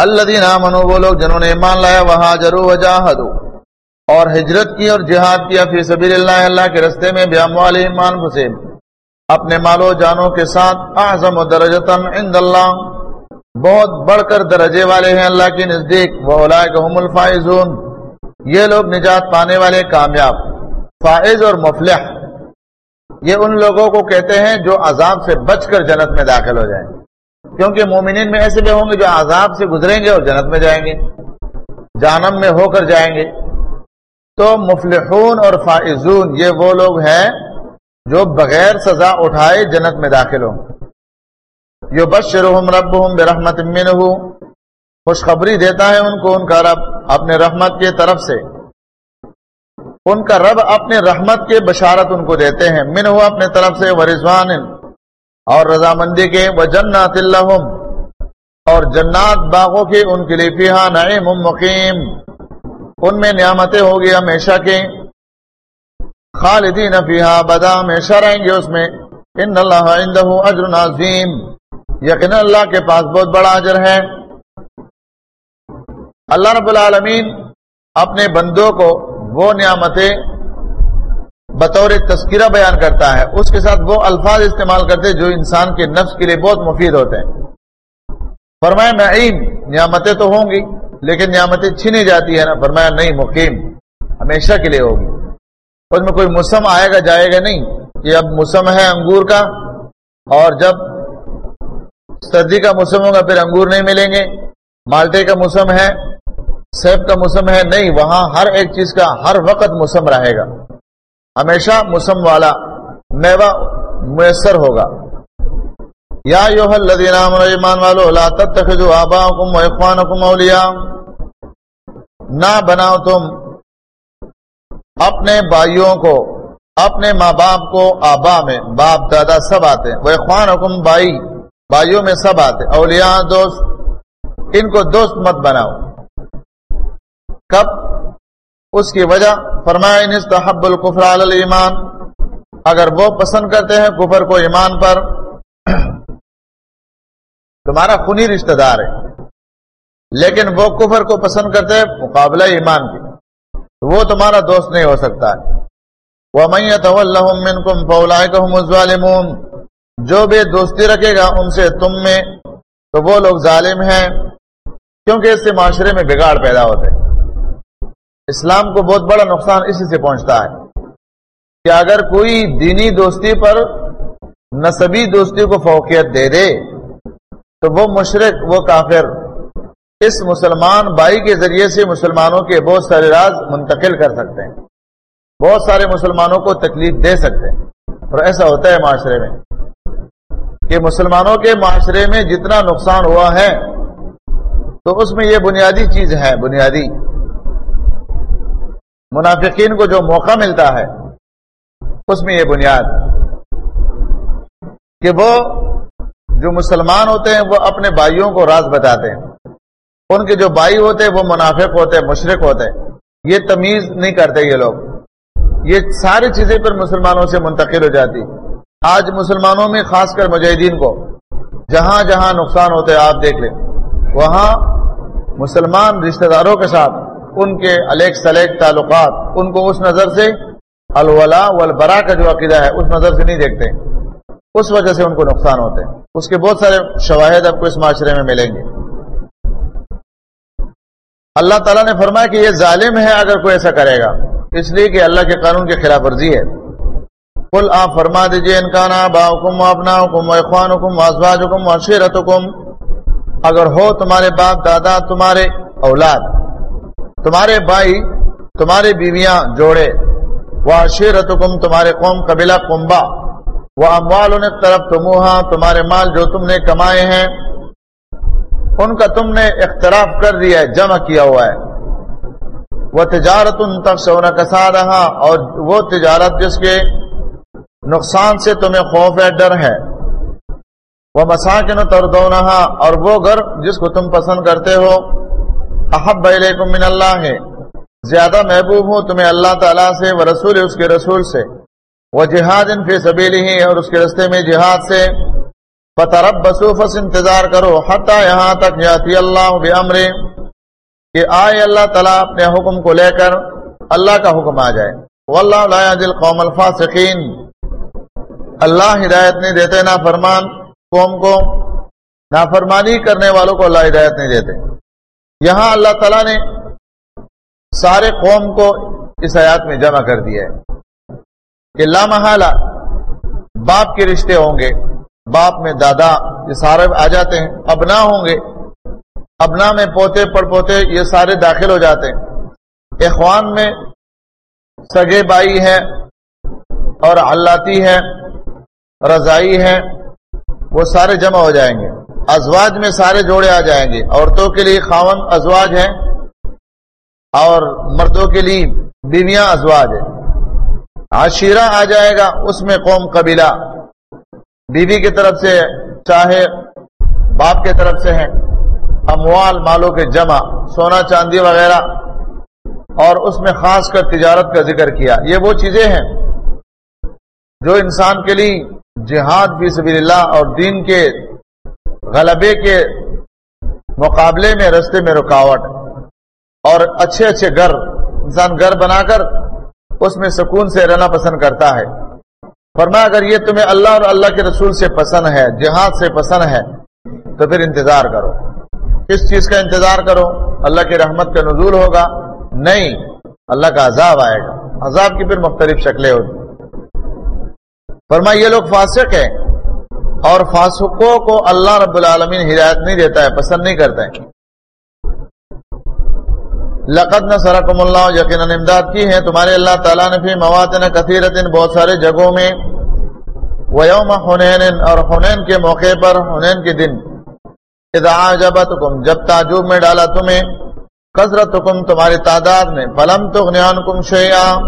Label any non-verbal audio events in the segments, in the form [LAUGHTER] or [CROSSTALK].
الذین آمنوا، وہ لوگ جنہوں نے ایمان لایا وہاجروا وجاہدوا اور ہجرت کی اور جہاد کیا فی سبیل اللہ اللہ کے رستے میں بیاموالہم انفسہم اپنے مال و جانوں کے ساتھ اعظم درجتن عند اللہ۔ بہت بڑھ کر درجے والے ہیں اللہ کے نزدیک۔ وہ هم الفائزون۔ یہ لوگ نجات پانے والے کامیاب، فائز اور مفلح۔ یہ ان لوگوں کو کہتے ہیں جو عذاب سے بچ کر جنت میں داخل ہو جائیں۔ کیونکہ مومنین میں ایسے بھی ہوں گے جو عذاب سے گزریں گے اور جنت میں جائیں گے جانم میں ہو کر جائیں گے۔ تو مفلحون اور فائزون، یہ وہ لوگ ہیں جو بغیر سزا اٹھائے جنت میں داخل ہوں۔ جو بشرحم رب ہوں بے رحمت خوشخبری دیتا ہے ان کو، ان کا رب اپنے رحمت کی طرف سے۔ ان کا رب اپنے رحمت کے بشارت ان کو دیتے ہیں۔ من ہوا اپنے طرف سے وہ رضوان اور رضامندی کے وہ جنات اللہ اور جنات باغوں کے ان کے لیے فیحا نعیم مقیم۔ ان میں نعمتیں ہوگی ہمیشہ کے۔ خالدین فیحا بدا ہمیشہ رہیں گے اس میں۔ ان اللہ عندہ اجر عظیم۔ یقین اللہ کے پاس بہت بڑا اجر ہے۔ اللہ رب العالمین اپنے بندوں کو وہ نعمتیں بطور تذکرہ بیان کرتا ہے، اس کے ساتھ وہ الفاظ استعمال کرتے جو انسان کے نفس کے لیے بہت مفید ہوتے ہیں۔ فرمایا، نعیم، نعمتیں تو ہوں گی، لیکن نعمتیں چھینی جاتی ہے نا۔ فرمایا، نہیں، مقیم ہمیشہ کے لیے ہوگی۔ اس میں کوئی موسم آئے گا، جائے گا نہیں۔ کہ اب موسم ہے انگور کا، اور جب سردی کا موسم ہوگا، پھر انگور نہیں ملیں گے۔ مالٹے کا موسم ہے، سیب کا موسم ہے، نہیں، وہاں ہر ایک چیز کا ہر وقت موسم رہے گا۔ ہمیشہ موسم والا میوہ میسر ہوگا۔ یا ایمان والو، لا تتخذوا آباءکم و اخوانکم اولیاء۔ نہ بناؤ تم اپنے بھائیوں کو، اپنے ماں باپ کو آبا میں۔ باپ، دادا سب آتے وہ اخوان حکم بھائی، بھائیوں میں سب آتے اولیاء، دوست، ان کو دوست مت بناؤ۔ کب؟ اس کی وجہ فرمائے نستحب القفر علی الایمان. اگر وہ پسند کرتے ہیں کفر کو ایمان پر، [CLEARS THROAT] تمہارا خونی رشتہ دار ہے۔ لیکن وہ کفر کو پسند کرتے ہیں مقابلہ ایمان کی۔ وہ تمہارا دوست نہیں ہو سکتا ہے۔ وَمَن کم جو بھی دوستی رکھے گا ان سے تم میں تو وہ لوگ ظالم ہیں، کیونکہ اس سے معاشرے میں بگاڑ پیدا ہوتے ہیں اسلام کو بہت بڑا نقصان اسی سے پہنچتا ہے کہ اگر کوئی دینی دوستی پر نصبی دوستی کو فوقیت دے دے، تو وہ مشرق، وہ کافر اس مسلمان بھائی کے ذریعے سے مسلمانوں کے بہت سارے راز منتقل کر سکتے ہیں، بہت سارے مسلمانوں کو تکلیف دے سکتے ہیں۔ اور ایسا ہوتا ہے معاشرے میں کہ مسلمانوں کے معاشرے میں جتنا نقصان ہوا ہے، تو اس میں یہ بنیادی چیز ہے، بنیادی منافقین کو جو موقع ملتا ہے، اس میں یہ بنیاد کہ وہ جو مسلمان ہوتے ہیں، وہ اپنے بھائیوں کو راز بتاتے ہیں۔ ان کے جو بھائی ہوتے ہیں، وہ منافق ہوتے ہیں، مشرق ہوتے ہیں۔ یہ تمیز نہیں کرتے یہ لوگ۔ یہ ساری چیزیں پر مسلمانوں سے منتقل ہو جاتی۔ آج مسلمانوں میں، خاص کر مجاہدین کو، جہاں جہاں نقصان ہوتے آپ دیکھ لیں۔ وہاں مسلمان رشتہ داروں کے ساتھ ان کے الیک سلیک تعلقات، ان کو اس نظر سے الولا والبرا کا جو عقیدہ ہے، اس نظر سے نہیں دیکھتے۔ اس وجہ سے ان کو نقصان ہوتے۔ ہیں اس کے بہت سارے شواہد آپ کو اس معاشرے میں ملیں گے۔ اللہ تعالیٰ نے فرمایا کہ یہ ظالم ہے اگر کوئی ایسا کرے گا۔ اس لیے کہ اللہ کے قانون کی خلاف ورزی ہے۔ کل آپ فرما دیجیے انکانا با حکم و اپنا حکم و اخوان حکم واسواج حکم وشیرت حکم اگر ہو تمہارے باپ دادا، تمہارے اولاد تمہارے بھائی، تمہاری بیویاں جوڑے وہ شیرت تمہارے قوم قبیلہ کمبا وہ اموال ان طرف تمہا تمہارے مال جو تم نے کمائے ہیں، ان کا تم نے اختراف کر دیا ہے، جمع کیا ہوا ہے۔ وہ تجارت ان تک سونا کسا رہا اور وہ تجارت جس کے نقصان سے تمہیں خوف ہے، ڈر ہے۔ وہ مساکن تردونہ اور وہ گھر جس کو تم پسند کرتے ہو۔ احب علیکم من اللہ ہے زیادہ محبوب ہوں تمہیں اللہ تعالیٰ سے وہ رسول اس کے رسول سے۔ وہ جہاد ان فی سبیلی ہی اور اس کے رستے میں جہاد سے۔ فترب بسوفس انتظار کرو، حتیٰ یہاں تک جاتی اللہ بمر کہ آئے اللہ تعالیٰ اپنے حکم کو لے کر اللہ کا حکم آ جائے۔ واللہ لا دل قوم الفاسقین۔ اللہ ہدایت نہیں دیتے نا فرمان قوم کو نافرمانی کرنے والوں کو اللہ ہدایت نہیں دیتے۔ یہاں اللہ تعالیٰ نے سارے قوم کو اس حیات میں جمع کر دیا ہے کہ لامحالہ باپ کے رشتے ہوں گے، باپ میں دادا، یہ سارے آ جاتے ہیں، ابنا ہوں گے، ابنا میں پوتے پڑ پوتے یہ سارے داخل ہو جاتے ہیں۔ اخوان میں سگے بائی ہے اور علاتی ہے رضائی ہے وہ سارے جمع ہو جائیں گے۔ ازواج میں سارے جوڑے آ جائیں گے۔ عورتوں کے لیے خاون ازواج ہے اور مردوں کے لیے بیویاں ازواج ہے عشیرہ آ جائے گا، اس میں قوم قبیلہ۔ بیوی کی طرف سے چاہے باپ کی طرف سے ہے اموال مالوں کے جمع، سونا چاندی وغیرہ۔ اور اس میں خاص کر تجارت کا ذکر کیا۔ یہ وہ چیزیں ہیں جو انسان کے لیے جہاد فی سبیل اللہ اور دین کے غلبے کے مقابلے میں رستے میں رکاوٹ اور اچھے اچھے گھر، انسان گھر بنا کر اس میں سکون سے رہنا پسند کرتا ہے۔ فرما اگر یہ تمہیں اللہ اور اللہ کے رسول سے پسند ہے، جہاد سے پسند ہے، تو پھر انتظار کرو۔ کس چیز کا انتظار کرو، اللہ کی رحمت کا نزول ہوگا۔ نہیں، اللہ کا عذاب آئے گا۔ عذاب کی پھر مختلف شکلیں ہوتی۔ فرما یہ لوگ فاسق ہیں۔ اور فاسقوں کو اللہ رب العالمین ہدایت نہیں دیتا ہے، پسند نہیں کرتا ہے۔ لقد نہ سرکم اللہ، یقیناً امداد کی ہے تمہارے اللہ تعالیٰ نے بھی مواد کثیرت بہت سارے جگہوں میں، ویوم حنین، اور حنین کے موقع پر، حنین کے دن۔ اذا عجبتکم، جب تعجب میں ڈالا تمہیں، کثرتکم، تمہاری تعداد میں۔ فلم تغنیانکم شیئا،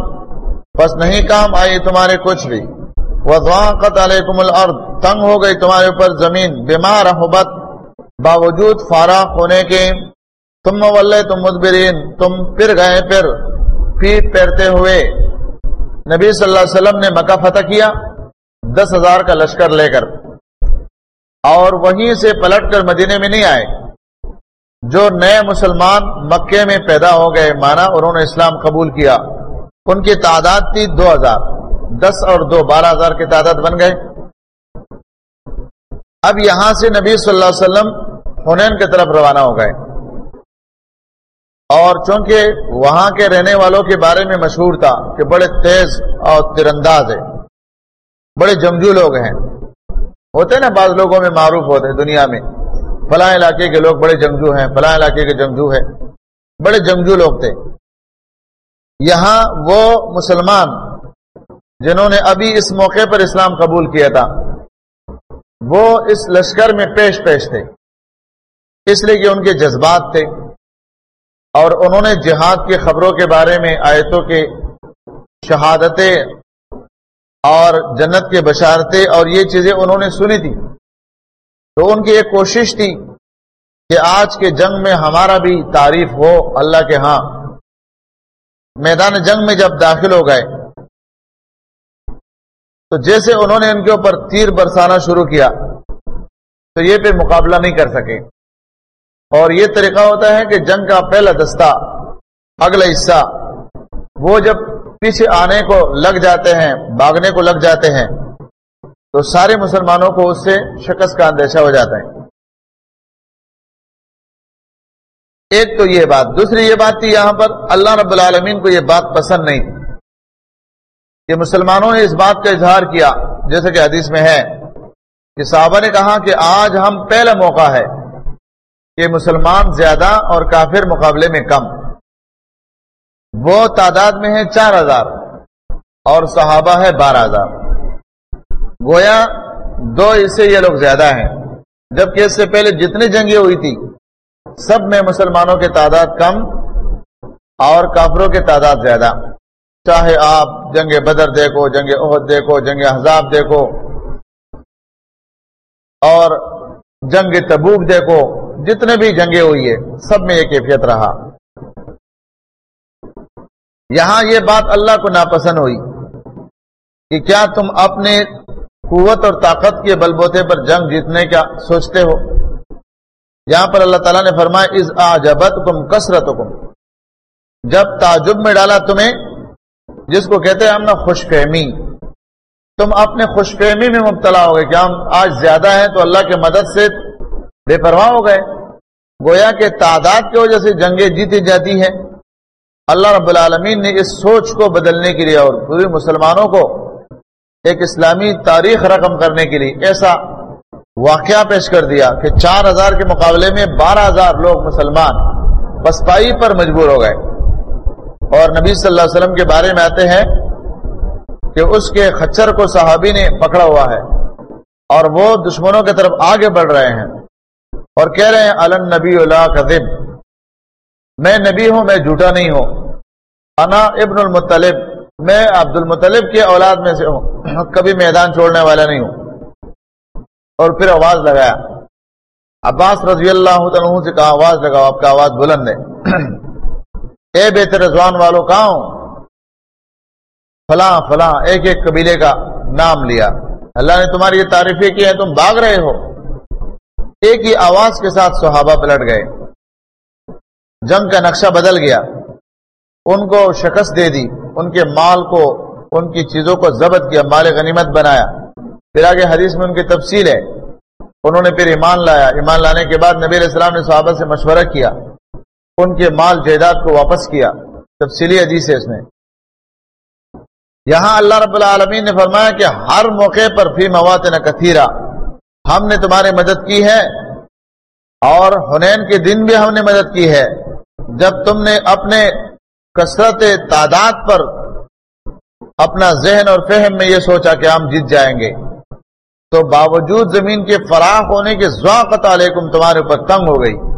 پس نہیں کام آئی تمہارے کچھ بھی۔ وضاقت علیکم الارض، تنگ ہو گئی تمہارے اوپر زمین بیمار حبت باوجود فارغ ہونے کے۔ تم ولے تم مدبرین، تم پھر گئے، پھر پیٹ پھیرتے ہوئے۔ نبی صلی اللہ علیہ وسلم نے مکہ فتح کیا، دس ہزار کا لشکر لے کر۔ اور وہیں سے پلٹ کر مدینے میں نہیں آئے۔ جو نئے مسلمان مکے میں پیدا ہو گئے، مانا انہوں نے اسلام قبول کیا۔ ان کی تعداد تھی دو ہزار۔ دس اور دو، بارہ ہزار کی تعداد بن گئے۔ اب یہاں سے نبی صلی اللہ علیہ وسلم ہنین کی طرف روانہ ہو گئے۔ اور چونکہ وہاں کے رہنے والوں کے بارے میں مشہور تھا کہ بڑے تیز اور تیر ہے بڑے جنگجو لوگ ہیں۔ ہوتے نا، بعض لوگوں میں معروف ہوتے ہیں دنیا میں۔ فلاں علاقے کے لوگ بڑے جنگجو ہیں، فلاں علاقے کے جنگجو ہیں۔ بڑے جنگجو لوگ تھے۔ یہاں وہ مسلمان جنہوں نے ابھی اس موقع پر اسلام قبول کیا تھا، وہ اس لشکر میں پیش پیش تھے۔ اس لیے کہ ان کے جذبات تھے۔ اور انہوں نے جہاد کی خبروں کے بارے میں آیتوں کے شہادتیں اور جنت کے بشارتیں اور یہ چیزیں انہوں نے سنی تھی تو ان کی ایک کوشش تھی کہ آج کے جنگ میں ہمارا بھی تعریف ہو، اللہ کے ہاں۔ میدان جنگ میں جب داخل ہو گئے تو جیسے انہوں نے ان کے اوپر تیر برسانا شروع کیا، تو یہ پھر مقابلہ نہیں کر سکے۔ اور یہ طریقہ ہوتا ہے کہ جنگ کا پہلا دستہ، اگلا حصہ، وہ جب پیچھے آنے کو لگ جاتے ہیں، بھاگنے کو لگ جاتے ہیں، تو سارے مسلمانوں کو اس سے شکست کا اندیشہ ہو جاتا ہے۔ ایک تو یہ بات، دوسری یہ بات تھی یہاں پر، اللہ رب العالمین کو یہ بات پسند نہیں۔ تھی کہ مسلمانوں نے اس بات کا اظہار کیا، جیسے کہ حدیث میں ہے، کہ صحابہ نے کہا کہ آج ہم پہلا موقع ہے کہ مسلمان زیادہ اور کافر مقابلے میں کم۔ وہ تعداد میں ہے چار ہزار اور صحابہ ہے بارہ ہزار۔ گویا دو اس سے یہ لوگ زیادہ ہیں، جبکہ اس سے پہلے جتنی جنگیں ہوئی تھی، سب میں مسلمانوں کی تعداد کم اور کافروں کی تعداد زیادہ۔ چاہے آپ جنگ بدر دیکھو، جنگ عہد دیکھو، جنگ حزاب دیکھو، اور جنگ تبوک دیکھو، جتنے بھی جنگیں ہوئی ہے سب میں یہ کیفیت رہا۔ یہاں یہ بات اللہ کو ناپسند ہوئی کہ کیا تم اپنے قوت اور طاقت کے بل بوتے پر جنگ جیتنے کا سوچتے ہو؟ یہاں پر اللہ تعالیٰ نے فرمایا از آجبت کم کثرت جب تعجب میں ڈالا تمہیں جس کو کہتے ہیں ہم نا خوش فہمی تم اپنے خوش فہمی میں مبتلا ہو گئے کہ ہم آج زیادہ ہیں تو اللہ کے مدد سے بے پرواہ ہو گئے۔ گویا کے تعداد کی وجہ سے جنگیں جیتی جاتی ہیں۔ اللہ رب العالمین نے اس سوچ کو بدلنے کے لیے اور پوری مسلمانوں کو ایک اسلامی تاریخ رقم کرنے کے لیے ایسا واقعہ پیش کر دیا کہ چار ہزار کے مقابلے میں بارہ ہزار لوگ مسلمان بسپائی پر مجبور ہو گئے۔ اور نبی صلی اللہ علیہ وسلم کے بارے میں آتے ہیں کہ اس کے خچر کو صحابی نے پکڑا ہوا ہے اور وہ دشمنوں کی طرف آگے بڑھ رہے ہیں اور کہہ رہے ہیں علن نبی اللہ کذب. میں نبی ہوں، میں جھوٹا نہیں ہوں۔ انا ابن المطلب، میں عبد المطلب کی اولاد میں سے ہوں۔ کبھی میدان چھوڑنے والا نہیں ہوں۔ اور پھر آواز لگایا۔ عباس رضی اللہ عنہ سے کہا، آواز لگاؤ، آپ کا آواز بلند ہے۔ اے بہتر رضوان والوں کہاں ہوں فلاں فلاں، ایک ایک قبیلے کا نام لیا۔ اللہ نے تمہاری یہ تعریفیں کی ہیں، تم بھاگ رہے ہو۔ ایک ہی آواز کے ساتھ صحابہ پلٹ گئے۔ جنگ کا نقشہ بدل گیا۔ ان کو شکست دے دی، ان کے مال کو، ان کی چیزوں کو ضبط کیا، مال غنیمت بنایا۔ پھر آگے حدیث میں ان کی تفصیل ہے۔ انہوں نے پھر ایمان لایا۔ ایمان لانے کے بعد نبی علیہ السلام نے صحابہ سے مشورہ کیا۔ ان کے مال جائیداد کو واپس کیا، تفصیلی حدیث ہے اس میں۔ یہاں اللہ رب العالمین نے فرمایا کہ ہر موقع پر فی موات نہ کثیرہ ہم نے تمہاری مدد کی ہے اور ہنین کے دن بھی ہم نے مدد کی ہے۔ جب تم نے اپنے کثرت تعداد پر اپنا ذہن اور فہم میں یہ سوچا کہ ہم جیت جائیں گے، تو باوجود زمین کے فراخ ہونے کے ذواقت علیکم تمہارے اوپر تنگ ہو گئی۔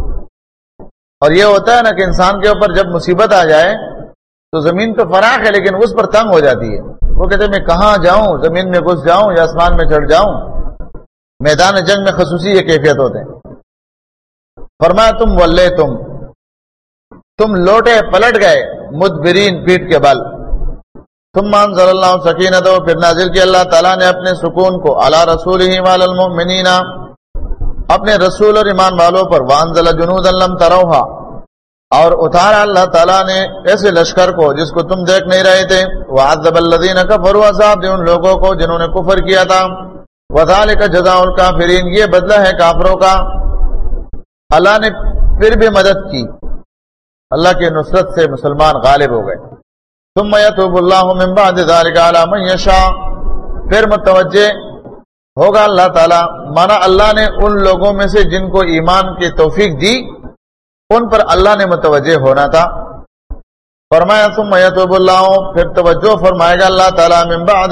اور یہ ہوتا ہے نا کہ انسان کے اوپر جب مصیبت آ جائے تو زمین تو فراخ ہے لیکن اس پر تنگ ہو جاتی ہے۔ وہ کہتے ہیں، میں کہاں جاؤں؟ زمین میں گھس جاؤں یا آسمان میں چڑھ جاؤں؟ میدان جنگ میں خصوصی یہ کیفیت ہوتے ہیں۔ فرمایا، تم ولے، تم۔ تم لوٹے، پلٹ گئے، مدبرین پیٹ کے بل۔ تم مان ضل اللہ سکین دو پھر نازل کی اللہ تعالیٰ نے اپنے سکون کو اللہ رسول ہی والمؤمنین اپنے رسول اور ایمان والوں پر وانزل جنود اللہ تروہا اور اتارا اللہ تعالیٰ نے ایسے لشکر کو جس کو تم دیکھ نہیں رہے تھے۔ وعذب الذین کفروا عذاب دے ان لوگوں کو جنہوں نے کفر کیا تھا۔ وذالک جزاء الکافرین یہ بدلہ ہے کافروں کا۔ اللہ نے پھر بھی مدد کی۔ اللہ کی نصرت سے مسلمان غالب ہو گئے۔ ثم یتوب اللہ من بعد ذلك علی من یشاء پھر متوجہ ہوگا اللہ تعالی۔ مانا اللہ نے ان لوگوں میں سے جن کو ایمان کی توفیق دی، ان پر اللہ نے متوجہ ہونا تھا۔ فرمایا، ثم یتوب اللہ، پھر توجہ فرمائے گا اللہ تعالی من بعد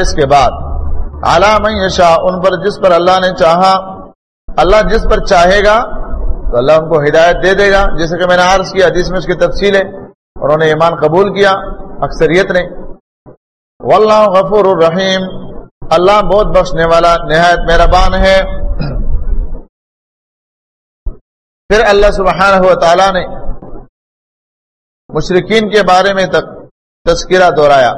اس کے بعد، علی من یشاء، ان پر جس پر اللہ نے چاہا، اللہ جس پر چاہے گا، تو اللہ ان کو ہدایت دے دے گا۔ جیسے کہ میں نے عرض کیا جس میں اس کی تفصیل ہے، انہوں نے ایمان قبول کیا، اکثریت نے۔ واللہ غفور الرحیم۔ اللہ بہت بخشنے والا، نہایت مہربان ہے۔ پھر اللہ سبحانہ و تعالی نے مشرقین کے بارے میں تک تذکرہ دہرایا۔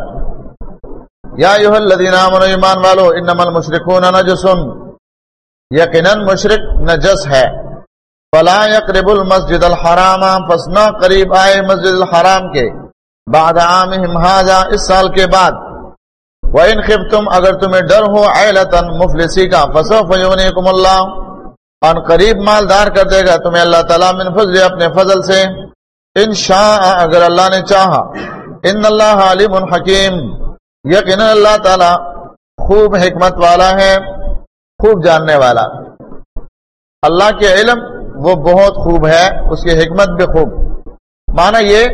یا یوہ الذین آمنوا، ایمان والو، انما المشرکون نجس۔ یقینا مشرک نجس ہے۔ فلا يقرب المسجد الحرام فسنا قریب آئے مسجد الحرام کے۔ بعد عامهم هذا اس سال کے بعد۔ وَإِنْ خِفْتُمْ، اگر تمہیں ڈر ہو عیلتا مفلسی کا، فسوف یونیکم اللہ ان قریب مالدار کر دے گا، تمہیں اللہ تعالیٰ من فضل، اپنے فضل سے۔ ان شاء، اگر اللہ نے چاہا۔ ان اللہ علیم حکیم۔ یقین اللہ تعالیٰ خوب حکمت والا ہے، خوب جاننے والا۔ اللہ کے علم وہ بہت خوب ہے، اس کی حکمت بھی خوب۔ مانا یہ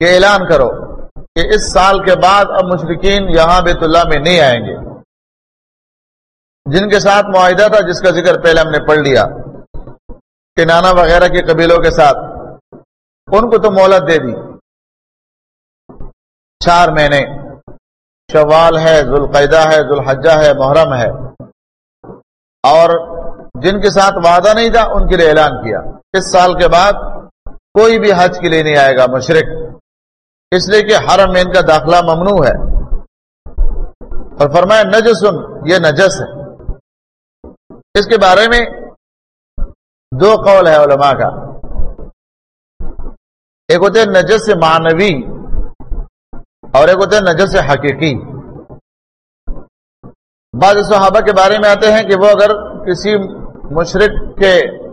کہ اعلان کرو۔ کہ اس سال کے بعد اب مشرقین یہاں بیت اللہ میں نہیں آئیں گے۔ جن کے ساتھ معاہدہ تھا، جس کا ذکر پہلے ہم نے پڑھ لیا، کہ نانا وغیرہ کے قبیلوں کے ساتھ، ان کو تو مہلت دے دی۔ چار مہینے، شوال ہے ذوالقیدہ ہے، ذوالحجہ ہے، محرم ہے۔ اور جن کے ساتھ وعدہ نہیں تھا، ان کے لیے اعلان کیا۔ اس سال کے بعد کوئی بھی حج کے لیے نہیں آئے گا مشرق اس لیے کہ حرم میں ان کا داخلہ ممنوع ہے۔ اور فرمایا نجسن یہ نجس ہے۔ اس کے بارے میں دو قول ہے علماء کا۔ ایک ہوتے ہیں نجس معنوی اور ایک ہوتے ہیں نجس حقیقی۔ بعض صحابہ کے بارے میں آتے ہیں کہ وہ اگر کسی مشرق کے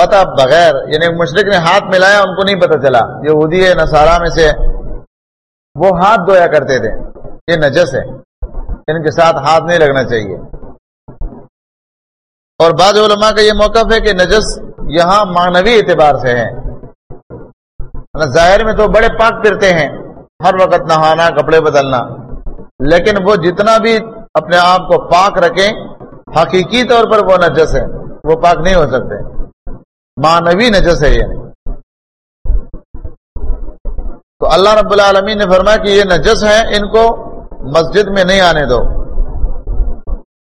پتہ بغیر یعنی مشرق نے ہاتھ ملایا، ان کو نہیں پتہ چلا۔ یہ ہے، نصارہ میں سے وہ ہاتھ دھویا کرتے تھے۔ یہ نجس ہے۔ ان کے ساتھ ہاتھ نہیں لگنا چاہیے۔ اور بعض علماء کا یہ موقف ہے کہ نجس یہاں معنوی اعتبار سے ہے ظاہر میں تو بڑے پاک پھرتے ہیں۔ ہر وقت نہانا، کپڑے بدلنا۔ لیکن وہ جتنا بھی اپنے آپ کو پاک رکھیں، حقیقی طور پر وہ نجس ہے وہ پاک نہیں ہو سکتے۔ معنوی نجس ہے یہ تو اللہ رب العالمین نے فرمایا کہ یہ نجس ہے ان کو مسجد میں نہیں آنے دو۔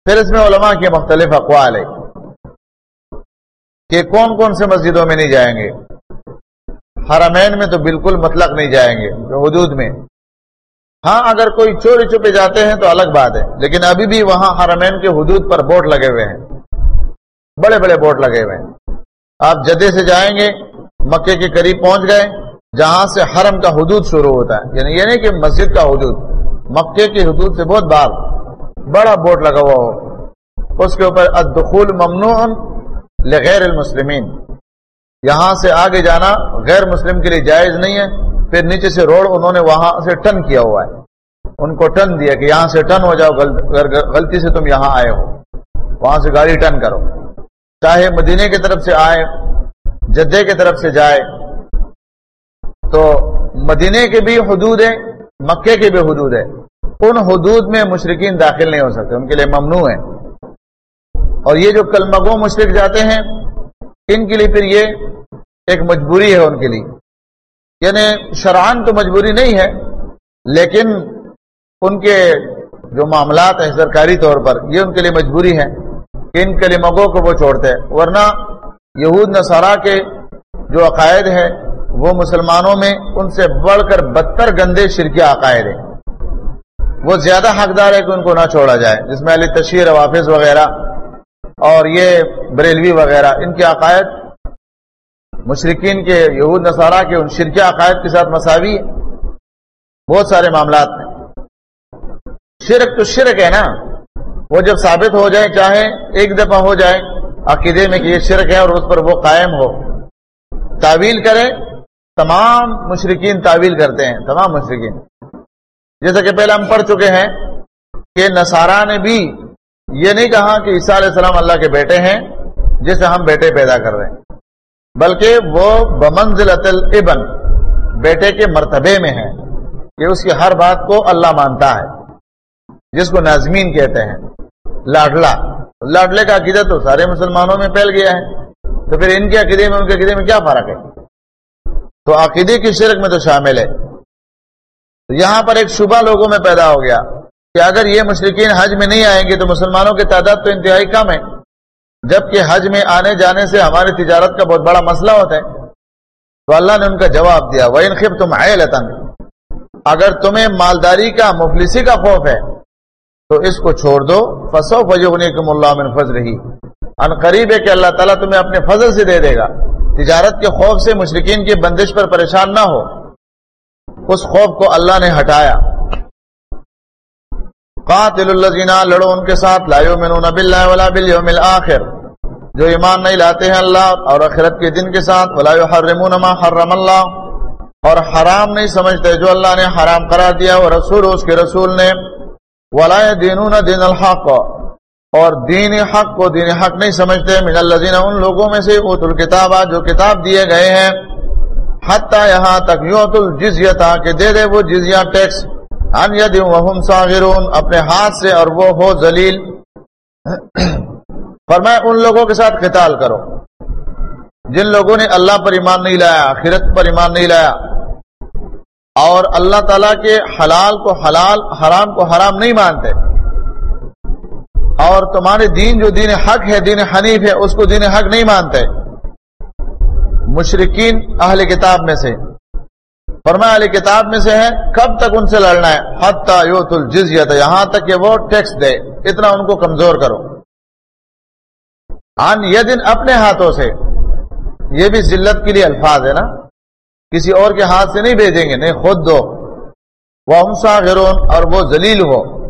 پھر اس میں علماء کے مختلف اقوال ہے کہ کون کون سے مسجدوں میں نہیں جائیں گے۔ حرمین میں تو بالکل مطلق نہیں جائیں گے، حدود میں۔ ہاں اگر کوئی چوری چھپے جاتے ہیں تو الگ بات ہے، لیکن ابھی بھی وہاں حرمین کے حدود پر بورڈ لگے ہوئے ہیں۔ بڑے بڑے بورڈ لگے ہوئے ہیں۔ آپ جدے سے جائیں گے، مکے کے قریب پہنچ گئے، جہاں سے حرم کا حدود شروع ہوتا ہے۔ یعنی یہ نہیں کہ مسجد کا حدود، مکے کی حدود سے بہت بار بڑا بورڈ لگا ہوا ہو۔ اس کے اوپر الدخول ممنوع لغیر المسلمین۔ یہاں سے آگے جانا غیر مسلم کے لیے جائز نہیں ہے۔ پھر نیچے سے روڈ انہوں نے وہاں سے ٹن کیا ہوا ہے۔ ان کو ٹن دیا کہ یہاں سے ٹن ہو جاؤ غلطی سے تم یہاں آئے ہو۔ وہاں سے گاڑی ٹن کرو۔ چاہے مدینے کی طرف سے آئے، جدے کی طرف سے جائے، تو مدینے کے بھی حدود ہیں، مکے کے بھی حدود ہے ان حدود میں مشرقین داخل نہیں ہو سکتے، ان کے لیے ممنوع ہے اور یہ جو کلمگوں مشرق جاتے ہیں، ان کے لیے پھر یہ ایک مجبوری ہے ان کے لیے۔ یعنی شران تو مجبوری نہیں ہے، لیکن ان کے جو معاملات ہیں، سرکاری طور پر، یہ ان کے لیے مجبوری ہے۔ کہ ان کلمگوں کو وہ چھوڑتے ہیں۔ ورنہ یہود نصارہ کے جو عقائد ہے وہ مسلمانوں میں ان سے بڑھ کر بدتر گندے شرکی عقائد ہیں۔ وہ زیادہ حقدار ہے کہ ان کو نہ چھوڑا جائے، جس میں علی تشہیر وافظ وغیرہ اور یہ بریلوی وغیرہ، ان کے عقائد مشرقین کے، یہود نصارہ کے ان شرکی عقائد کے ساتھ مساوی ہے بہت سارے معاملات میں شرک تو شرک ہے نا۔ وہ جب ثابت ہو جائے چاہے ایک دفعہ ہو جائے عقیدے میں کہ یہ شرک ہے اور اس پر وہ قائم ہو۔ تعویل کرے تمام مشرقین تعویل کرتے ہیں، تمام مشرقین جیسا کہ پہلے ہم پڑھ چکے ہیں کہ نصارہ نے بھی یہ نہیں کہا کہ عیسیٰ علیہ السلام اللہ کے بیٹے ہیں جسے ہم بیٹے پیدا کر رہے ہیں۔ بلکہ وہ بمنزل ابن بیٹے کے مرتبے میں ہے کہ اس کی ہر بات کو اللہ مانتا ہے۔ جس کو نازمین کہتے ہیں، لاڈلا۔ لاڈلے کا عقیدہ تو سارے مسلمانوں میں پھیل گیا ہے۔ تو پھر ان کے عقیدے میں، ان کے عقیدے میں کیا فرق ہے؟ تو عقیدے کی شرک میں تو شامل ہے۔ تو یہاں پر ایک شبہ لوگوں میں پیدا ہو گیا کہ اگر یہ مشرقین حج میں نہیں آئیں گے تو مسلمانوں کی تعداد تو انتہائی کم ہے۔ جبکہ حج میں آنے جانے سے ہماری تجارت کا بہت بڑا مسئلہ ہوتا ہے۔ تو اللہ نے ان کا جواب دیا وہ انخب تم آئے اگر تمہیں مالداری کا، مفلسی کا خوف ہے تو اس کو چھوڑ دو۔ فسو فجونی کم اللہ من فض رہی ان قریب ہے کہ اللہ تعالیٰ تمہیں اپنے فضل سے دے دے گا۔ تجارت کے خوف سے مشرقین کی بندش پر پریشان نہ ہو۔ اس خوف کو اللہ نے ہٹایا۔ قاتل الزینا لڑو ان کے ساتھ لایو منون باللہ ولا بالیوم الاخر۔ جو ایمان نہیں لاتے ہیں اللہ اور آخرت کے دن کے ساتھ، ولا يحرمون ما حرم اللہ۔ اور حرام نہیں سمجھتے جو اللہ نے حرام قرار دیا اور رسول، اس کے رسول نے۔ ولا دینون دین الحق۔ اور دین حق کو دین حق نہیں سمجھتے۔ من الذین ان لوگوں میں سے اوت الکتاب جو کتاب دیے گئے ہیں۔ حتی یہاں تک یوت الجزیہ کہ دے دے وہ جزیہ ٹیکس۔ ان ید وہم صاغرون، اپنے ہاتھ سے اور وہ ہو ذلیل۔ [CLEARS THROAT] فرمائے ان لوگوں کے ساتھ قتال کرو۔ جن لوگوں نے اللہ پر ایمان نہیں لایا، آخرت پر ایمان نہیں لایا۔ اور اللہ تعالی کے حلال کو حلال، حرام کو حرام نہیں مانتے۔ اور تمہارے دین جو دین حق ہے، دین حنیف ہے، اس کو دین حق نہیں مانتے۔ مشرقین اہل کتاب میں سے۔ فرمایا علی کتاب میں سے ہے کب تک ان سے لڑنا ہے؟ حتی یوت الجزیت یہاں تک کہ وہ ٹیکس دے۔ اتنا ان کو کمزور کرو۔ آن یہ دن اپنے ہاتھوں سے۔ یہ بھی ذلت کے لیے الفاظ ہے نا۔ کسی اور کے ہاتھ سے نہیں بھیجیں گے، نہیں، خود دو۔ وہ ہمسا غرون اور وہ ذلیل ہو۔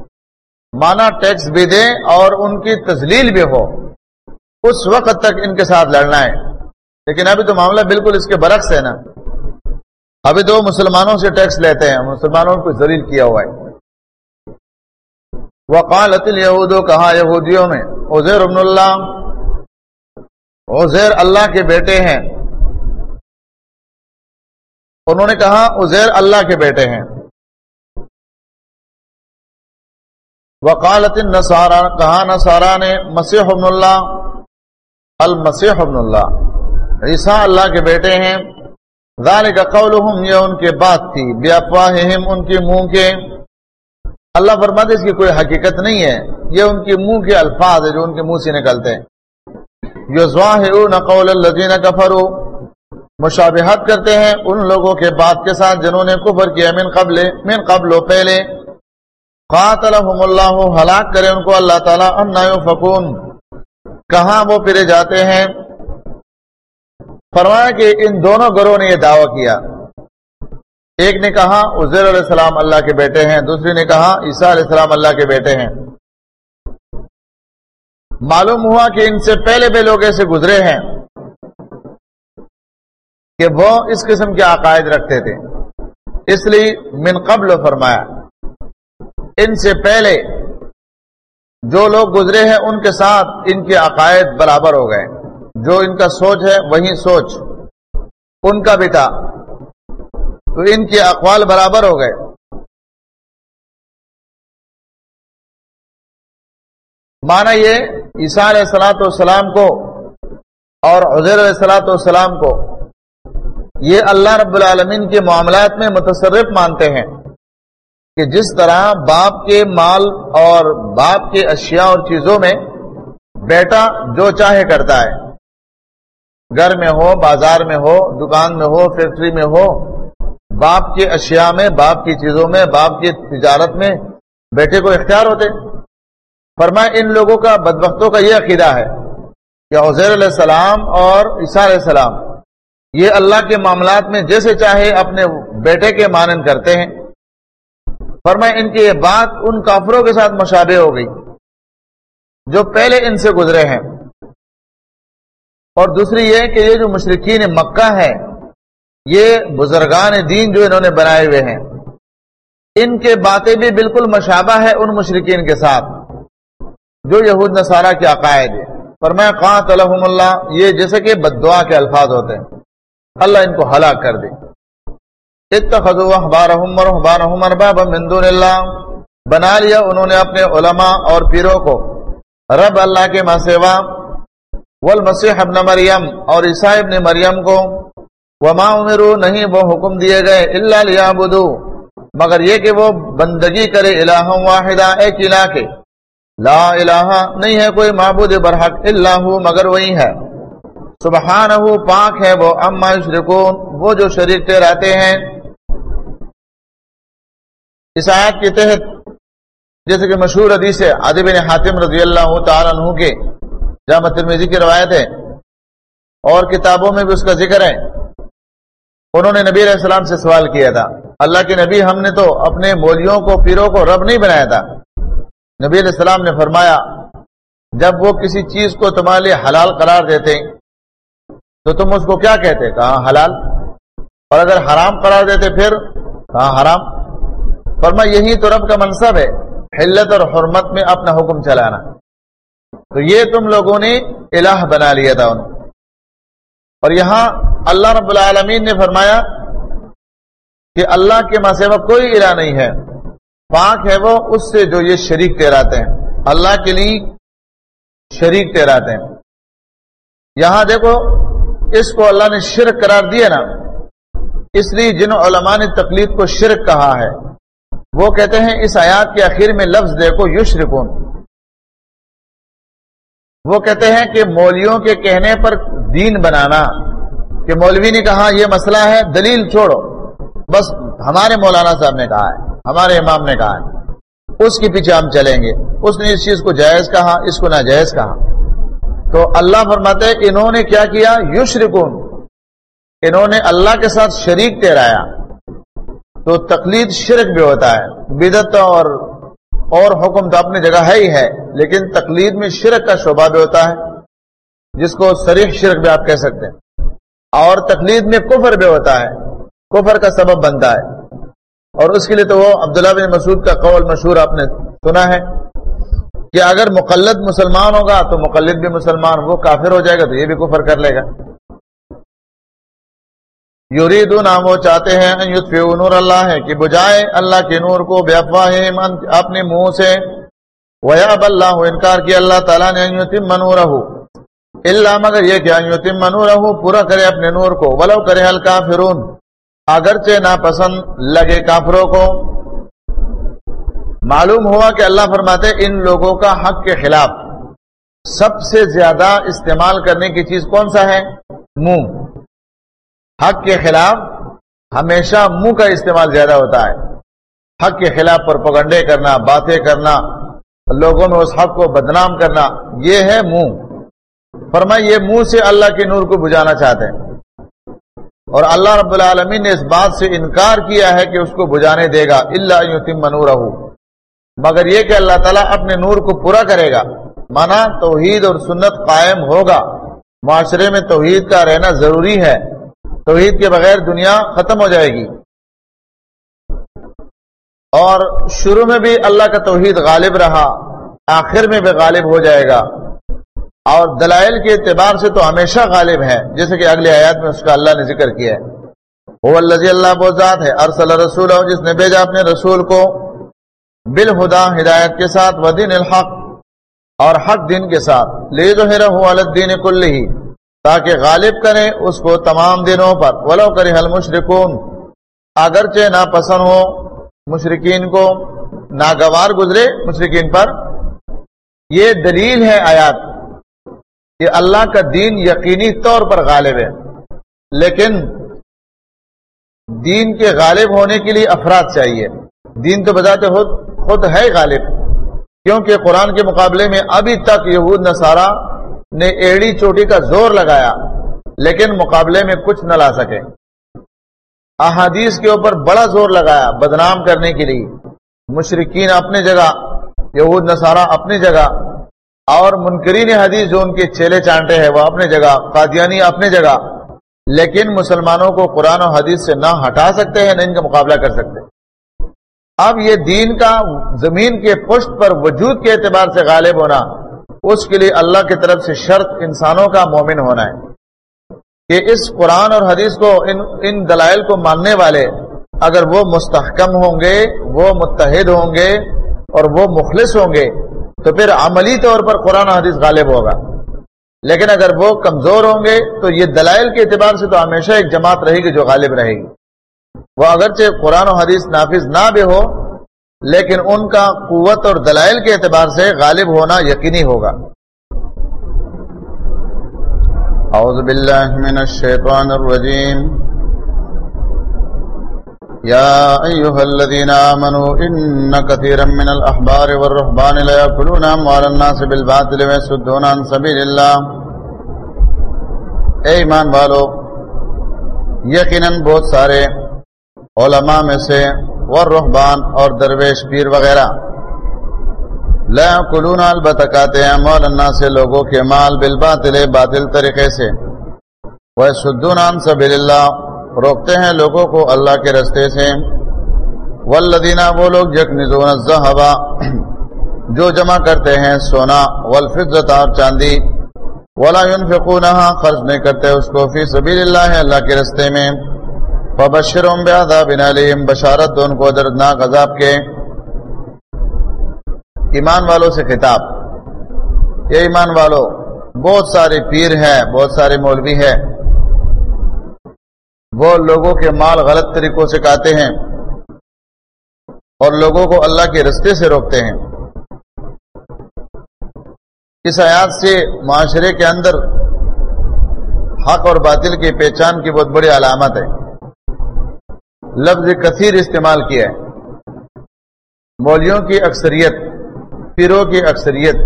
مانا ٹیکس بھی دے اور ان کی تزلیل بھی ہو۔ اس وقت تک ان کے ساتھ لڑنا ہے۔ لیکن ابھی تو معاملہ بالکل اس کے برعکس ہے نا۔ ابھی تو مسلمانوں سے ٹیکس لیتے ہیں، مسلمانوں کو ذلیل کیا ہوا ہے۔ وقالت الہود کہا یہودیوں میں عزیر ابن اللہ۔ عزیر اللہ کے بیٹے ہیں۔ انہوں نے کہا، عزیر اللہ کے بیٹے ہیں۔ وقالت النصارى، کہا نصارا نے، مسیح ابن اللہ، المسیح ابن اللہ۔ عیسیٰ اللہ کے بیٹے ہیں۔ ذالک قولہم، یہ ان کے بات تھی۔ بے افواہہم، ان کے منہ کے۔ اللہ فرماتے اس کی کوئی حقیقت نہیں ہے۔ یہ ان کے منہ کے الفاظ ہے جو ان کے منہ سے نکلتے ہیں۔ یظاہرون قول الذین کفروا۔ مشابہت کرتے ہیں ان لوگوں کے بات کے ساتھ جنہوں نے کفر کیا من قبل من قبل و پہلے۔ قاتلہم اللہ، ہلاک کرے ان کو اللہ تعالی ان یفقون کہاں وہ پھرے جاتے ہیں؟ فرمایا کہ ان دونوں گروہ نے یہ دعویٰ کیا۔ ایک نے کہا، عزیر علیہ السلام اللہ کے بیٹے ہیں۔ دوسری نے کہا، عیسیٰ علیہ السلام اللہ کے بیٹے ہیں۔ معلوم ہوا کہ ان سے پہلے بھی لوگ ایسے گزرے ہیں۔ کہ وہ اس قسم کے عقائد رکھتے تھے۔ اس لیے من قبل فرمایا، ان سے پہلے جو لوگ گزرے ہیں ان کے ساتھ ان کے عقائد برابر ہو گئے۔ جو ان کا سوچ ہے وہی سوچ۔ ان کا بھی تھا۔ تو ان کے اقوال برابر ہو گئے۔ مانا یہ، عیسیٰ علیہ السلاۃ والسلام کو اور عزیر علیہ السلاۃ والسلام کو یہ اللہ رب العالمین کے معاملات میں متصرف مانتے ہیں کہ جس طرح باپ کے مال اور باپ کے اشیاء اور چیزوں میں بیٹا جو چاہے کرتا ہے۔ گھر میں ہو، بازار میں ہو، دکان میں ہو، فیکٹری میں ہو، باپ کے اشیاء میں، باپ کی چیزوں میں، باپ کی تجارت میں بیٹے کو اختیار ہوتے فرمائے ان لوگوں کا بدبختوں کا یہ عقیدہ ہے کہ عزیر علیہ السلام اور عیسیٰ علیہ السلام یہ اللہ کے معاملات میں جیسے چاہے اپنے بیٹے کے مانند کرتے ہیں۔ فرمائے ان کی یہ بات ان کافروں کے ساتھ مشابہ ہو گئی، جو پہلے ان سے گزرے ہیں۔ اور دوسری یہ کہ یہ جو مشرقین مکہ ہے، یہ بزرگان دین جو انہوں نے بنائے ہوئے ہیں۔ ان کے باتیں بھی بالکل مشابہ ہے ان مشرقین کے ساتھ، جو یہود نصارہ کے عقائد۔ ہے پر میں الحم اللہ، یہ جیسے کہ بد دعا کے الفاظ ہوتے ہیں۔ اللہ ان کو ہلاک کر دے۔ اتخذوا احبارهم ورهبانهم اربابا من دون اللہ۔ بنا لیا انہوں نے اپنے علماء اور پیروں کو۔ رب اللہ کے ماں سیوا والمسیح ابن مریم اور عیسائی ابن مریم کو۔ وما عمرو نہیں وہ حکم دیے گئے اللہ لیا مگر یہ کہ وہ بندگی کرے الہ واحدہ، ایک الہ کے۔ لا الہ، نہیں ہے کوئی معبود برحق، اللہ مگر وہی ہے۔ سبحانہ پاک ہے وہ، اما یشرکون، وہ جو شریک ٹھہراتے ہیں۔ اس آیت کے تحت، جیسے کہ مشہور حدیث ہے، عادی بن حاتم رضی اللہ تعالیٰ عنہ کے، جامع ترمیزی کی روایت ہے۔ اور کتابوں میں بھی اس کا ذکر ہے۔ انہوں نے نبی علیہ السلام سے سوال کیا تھا۔ اللہ کے نبی ہم نے تو اپنے مولیوں کو، پیروں کو رب نہیں بنایا تھا۔ نبی علیہ السلام نے فرمایا، جب وہ کسی چیز کو تمہارے لیے حلال قرار دیتے تو تم اس کو کیا کہتے؟ کہاں حلال؟ اور اگر حرام قرار دیتے پھر؟ کہاں حرام؟ فرما یہی تو رب کا منصب ہے، حلت اور حرمت میں اپنا حکم چلانا۔ تو یہ تم لوگوں نے الہ بنا لیا تھا انہوں۔ اور یہاں اللہ رب العالمین نے فرمایا کہ اللہ کے ماں کوئی الہ نہیں ہے۔ پاک ہے وہ اس سے جو یہ شریک ٹہراتے ہیں۔ اللہ کے لیے شریک ٹہراتے ہیں۔ یہاں دیکھو اس کو اللہ نے شرک قرار دیا نا، اس لیے جن علماء نے تکلیف کو شرک کہا ہے، وہ کہتے ہیں اس آیات کے آخر میں لفظ دیکھو یشرکون۔ وہ کہتے ہیں کہ مولیوں کے کہنے پر دین بنانا، کہ مولوی نے کہا یہ مسئلہ ہے، دلیل چھوڑو۔ بس ہمارے مولانا صاحب نے کہا ہے، ہمارے امام نے کہا ہے۔ اس کے پیچھے ہم چلیں گے۔ اس نے اس چیز کو جائز کہا، اس کو ناجائز کہا۔ تو اللہ فرماتے انہوں نے کیا کیا؟ یشرکون. انہوں نے اللہ کے ساتھ شریک ٹہرایا تو تقلید شرک بھی ہوتا ہے۔ بدت اور اور حکم تو اپنی جگہ ہے ہی ہے، لیکن تقلید میں شرک کا شعبہ بھی ہوتا ہے، جس کو سریح شرک بھی آپ کہہ سکتے ہیں۔ اور تقلید میں کفر بھی ہوتا ہے۔ کفر کا سبب بنتا ہے۔ اور اس کے لیے تو وہ عبداللہ بن مسعود کا قول مشہور آپ نے سنا ہے۔ کہ اگر مقلد مسلمان ہوگا تو مقلد بھی مسلمان، وہ کافر ہو جائے گا تو یہ بھی کفر کر لے گا۔ یوریدون وہ چاہتے ہیں نور اللہ ہے کہ بجائے اللہ کے نور کو، بے افواہ اپنے منہ سے۔ ویاب اللہ انکار کیا اللہ تعالیٰ نے منور اللہ مگر یہ کہ منور پورا کرے اپنے نور کو۔ ولو کرے ہلکا فرون اگرچہ ناپسند لگے کافروں کو معلوم ہوا کہ اللہ فرماتے ان لوگوں کا حق کے خلاف سب سے زیادہ استعمال کرنے کی چیز کون سا ہے؟ منہ۔ حق کے خلاف ہمیشہ منہ کا استعمال زیادہ ہوتا ہے۔ حق کے خلاف پر پگنڈے کرنا، باتیں کرنا، لوگوں میں اس حق کو بدنام کرنا، یہ ہے منہ۔ فرمائی یہ منہ سے اللہ کے نور کو بجانا چاہتے ہیں۔ اور اللہ رب العالمین نے اس بات سے انکار کیا ہے کہ اس کو بجانے دے گا۔ اللہ یتم نور مگر یہ کہ اللہ تعالیٰ اپنے نور کو پورا کرے گا۔ مانا توحید اور سنت قائم ہوگا۔ معاشرے میں توحید کا رہنا ضروری ہے۔ توحید کے بغیر دنیا ختم ہو جائے گی۔ اور شروع میں بھی اللہ کا توحید غالب رہا۔ آخر میں بھی غالب ہو جائے گا۔ اور دلائل کے اعتبار سے تو ہمیشہ غالب ہے جیسے کہ اگلی آیات میں اس کا اللہ نے ذکر کیا ہے۔ وہ اللہ اللہ بہت ذات ہے۔ ارسل رسول جس نے بھیجا اپنے رسول کو۔ بالہدا، ہدایت کے ساتھ، ودین الحق، اور حق دین کے ساتھ۔ لے جو الدین کل ہی تاکہ غالب کریں اس کو تمام دنوں پر۔ ولو کرے حل مشرقون اگرچہ نہ پسند ہو مشرقین کو، ناگوار گزرے مشرقین پر۔ یہ دلیل ہے آیات کہ اللہ کا دین یقینی طور پر غالب ہے، لیکن دین کے غالب ہونے کے لیے افراد چاہیے۔ دین تو بجاتے خود خود ہے غالب۔ کیونکہ قرآن کے مقابلے میں ابھی تک یہود نصارہ نے ایڑی چوٹی کا زور لگایا، لیکن مقابلے میں کچھ نہ لا سکے۔ احادیث کے اوپر بڑا زور لگایا بدنام کرنے کے لیے۔ مشرقین اپنے جگہ، یہود نصارہ اپنی جگہ۔ اور منکرین حدیث جو ان کے چیلے چانٹے ہیں، وہ اپنے جگہ۔ قادیانی اپنے جگہ۔ لیکن مسلمانوں کو قرآن و حدیث سے نہ ہٹا سکتے ہیں، نہ ان کا مقابلہ کر سکتے۔ اب یہ دین کا زمین کے پشت پر وجود کے اعتبار سے غالب ہونا، اس کے لیے اللہ کی طرف سے شرط انسانوں کا مومن ہونا ہے۔ کہ اس قرآن اور حدیث کو، ان ان دلائل کو ماننے والے اگر وہ مستحکم ہوں گے، وہ متحد ہوں گے اور وہ مخلص ہوں گے، تو پھر عملی طور پر قرآن و حدیث غالب ہوگا۔ لیکن اگر وہ کمزور ہوں گے، تو یہ دلائل کے اعتبار سے تو ہمیشہ ایک جماعت رہے گی جو غالب رہے گی۔ وہ اگرچہ قرآن و حدیث نافذ نہ بھی ہو، لیکن ان کا قوت اور دلائل کے اعتبار سے غالب ہونا یقینی ہوگا۔ اعوذ باللہ من الشیطان الرجیم۔ یا ایوہ الذین آمنوا ان کثیرا من الاحبار والرحبان لیاکلون اموال الناس بالباطل ویسدون عن سبیل اللہ۔ اے ایمان والو، یقیناً بہت سارے علماء میں سے رحبان اور درویش پیر وغیرہ۔ لا کلون البتکاتے ہیں مولانا سے لوگوں کے مال بالباطل، باطل طریقے سے۔ وہ سدون سبیل اللہ روکتے ہیں لوگوں کو اللہ کے رستے سے۔ والذینہ وہ لوگ یک نزون الزہبا جو جمع کرتے ہیں سونا والفضت اور چاندی۔ ولا ينفقونها، خرچ نہیں کرتے اس کو۔ فی سبیل اللہ اللہ کے رستے میں۔ فبشرهم بعذاب علیم بشارت دون کو دردناک عذاب کے ایمان والوں سے خطاب۔ یہ ایمان والو، بہت سارے پیر ہیں، بہت سارے مولوی ہیں۔ وہ لوگوں کے مال غلط طریقوں سے کاتے ہیں اور لوگوں کو اللہ کے رستے سے روکتے ہیں۔ اس آیات سے معاشرے کے اندر حق اور باطل کی پہچان کی بہت بڑی علامت ہے۔ لفظ کثیر استعمال کیا ہے۔ مولیوں کی اکثریت، پیروں کی اکثریت،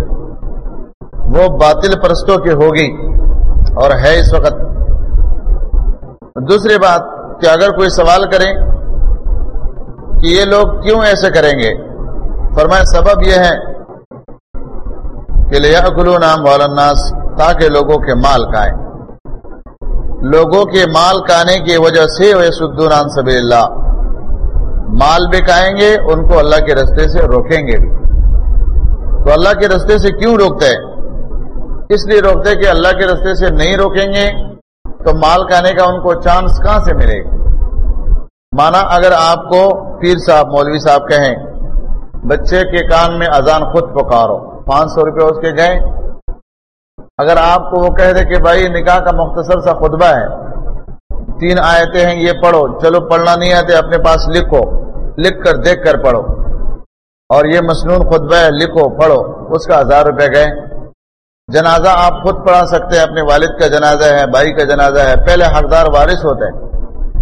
وہ باطل پرستوں کی ہوگی اور ہے اس وقت۔ دوسری بات کہ اگر کوئی سوال کریں کہ یہ لوگ کیوں ایسے کریں گے؟ فرمائے سبب یہ ہے کہ لیا کلو نام والناس تاکہ لوگوں کے مال کائیں لوگوں کے مال کانے کی وجہ سے وہ سدون عن اللہ مال بکائیں گے، ان کو اللہ کے رستے سے روکیں گے بھی۔ تو اللہ کے رستے سے کیوں روکتے؟ ہیں اس لیے روکتے کہ اللہ کے رستے سے نہیں روکیں گے، تو مال کھانے کا ان کو چانس کہاں سے ملے؟ گا مانا اگر آپ کو پیر صاحب، مولوی صاحب کہیں، بچے کے کان میں اذان خود پکارو، پانچ سو روپے اس کے گئے اگر آپ کو وہ کہہ دے کہ بھائی نکاح کا مختصر سا خطبہ ہے، تین آیتیں ہیں، یہ پڑھو۔ چلو، پڑھنا نہیں آتے، اپنے پاس لکھو۔ لکھ کر، دیکھ کر پڑھو۔ اور یہ مصنون خطبہ ہے، لکھو، پڑھو۔ اس کا ہزار روپے گئے۔ جنازہ آپ خود پڑھا سکتے ہیں، اپنے والد کا جنازہ ہے، بھائی کا جنازہ ہے۔ پہلے حقدار وارث ہوتے ہیں۔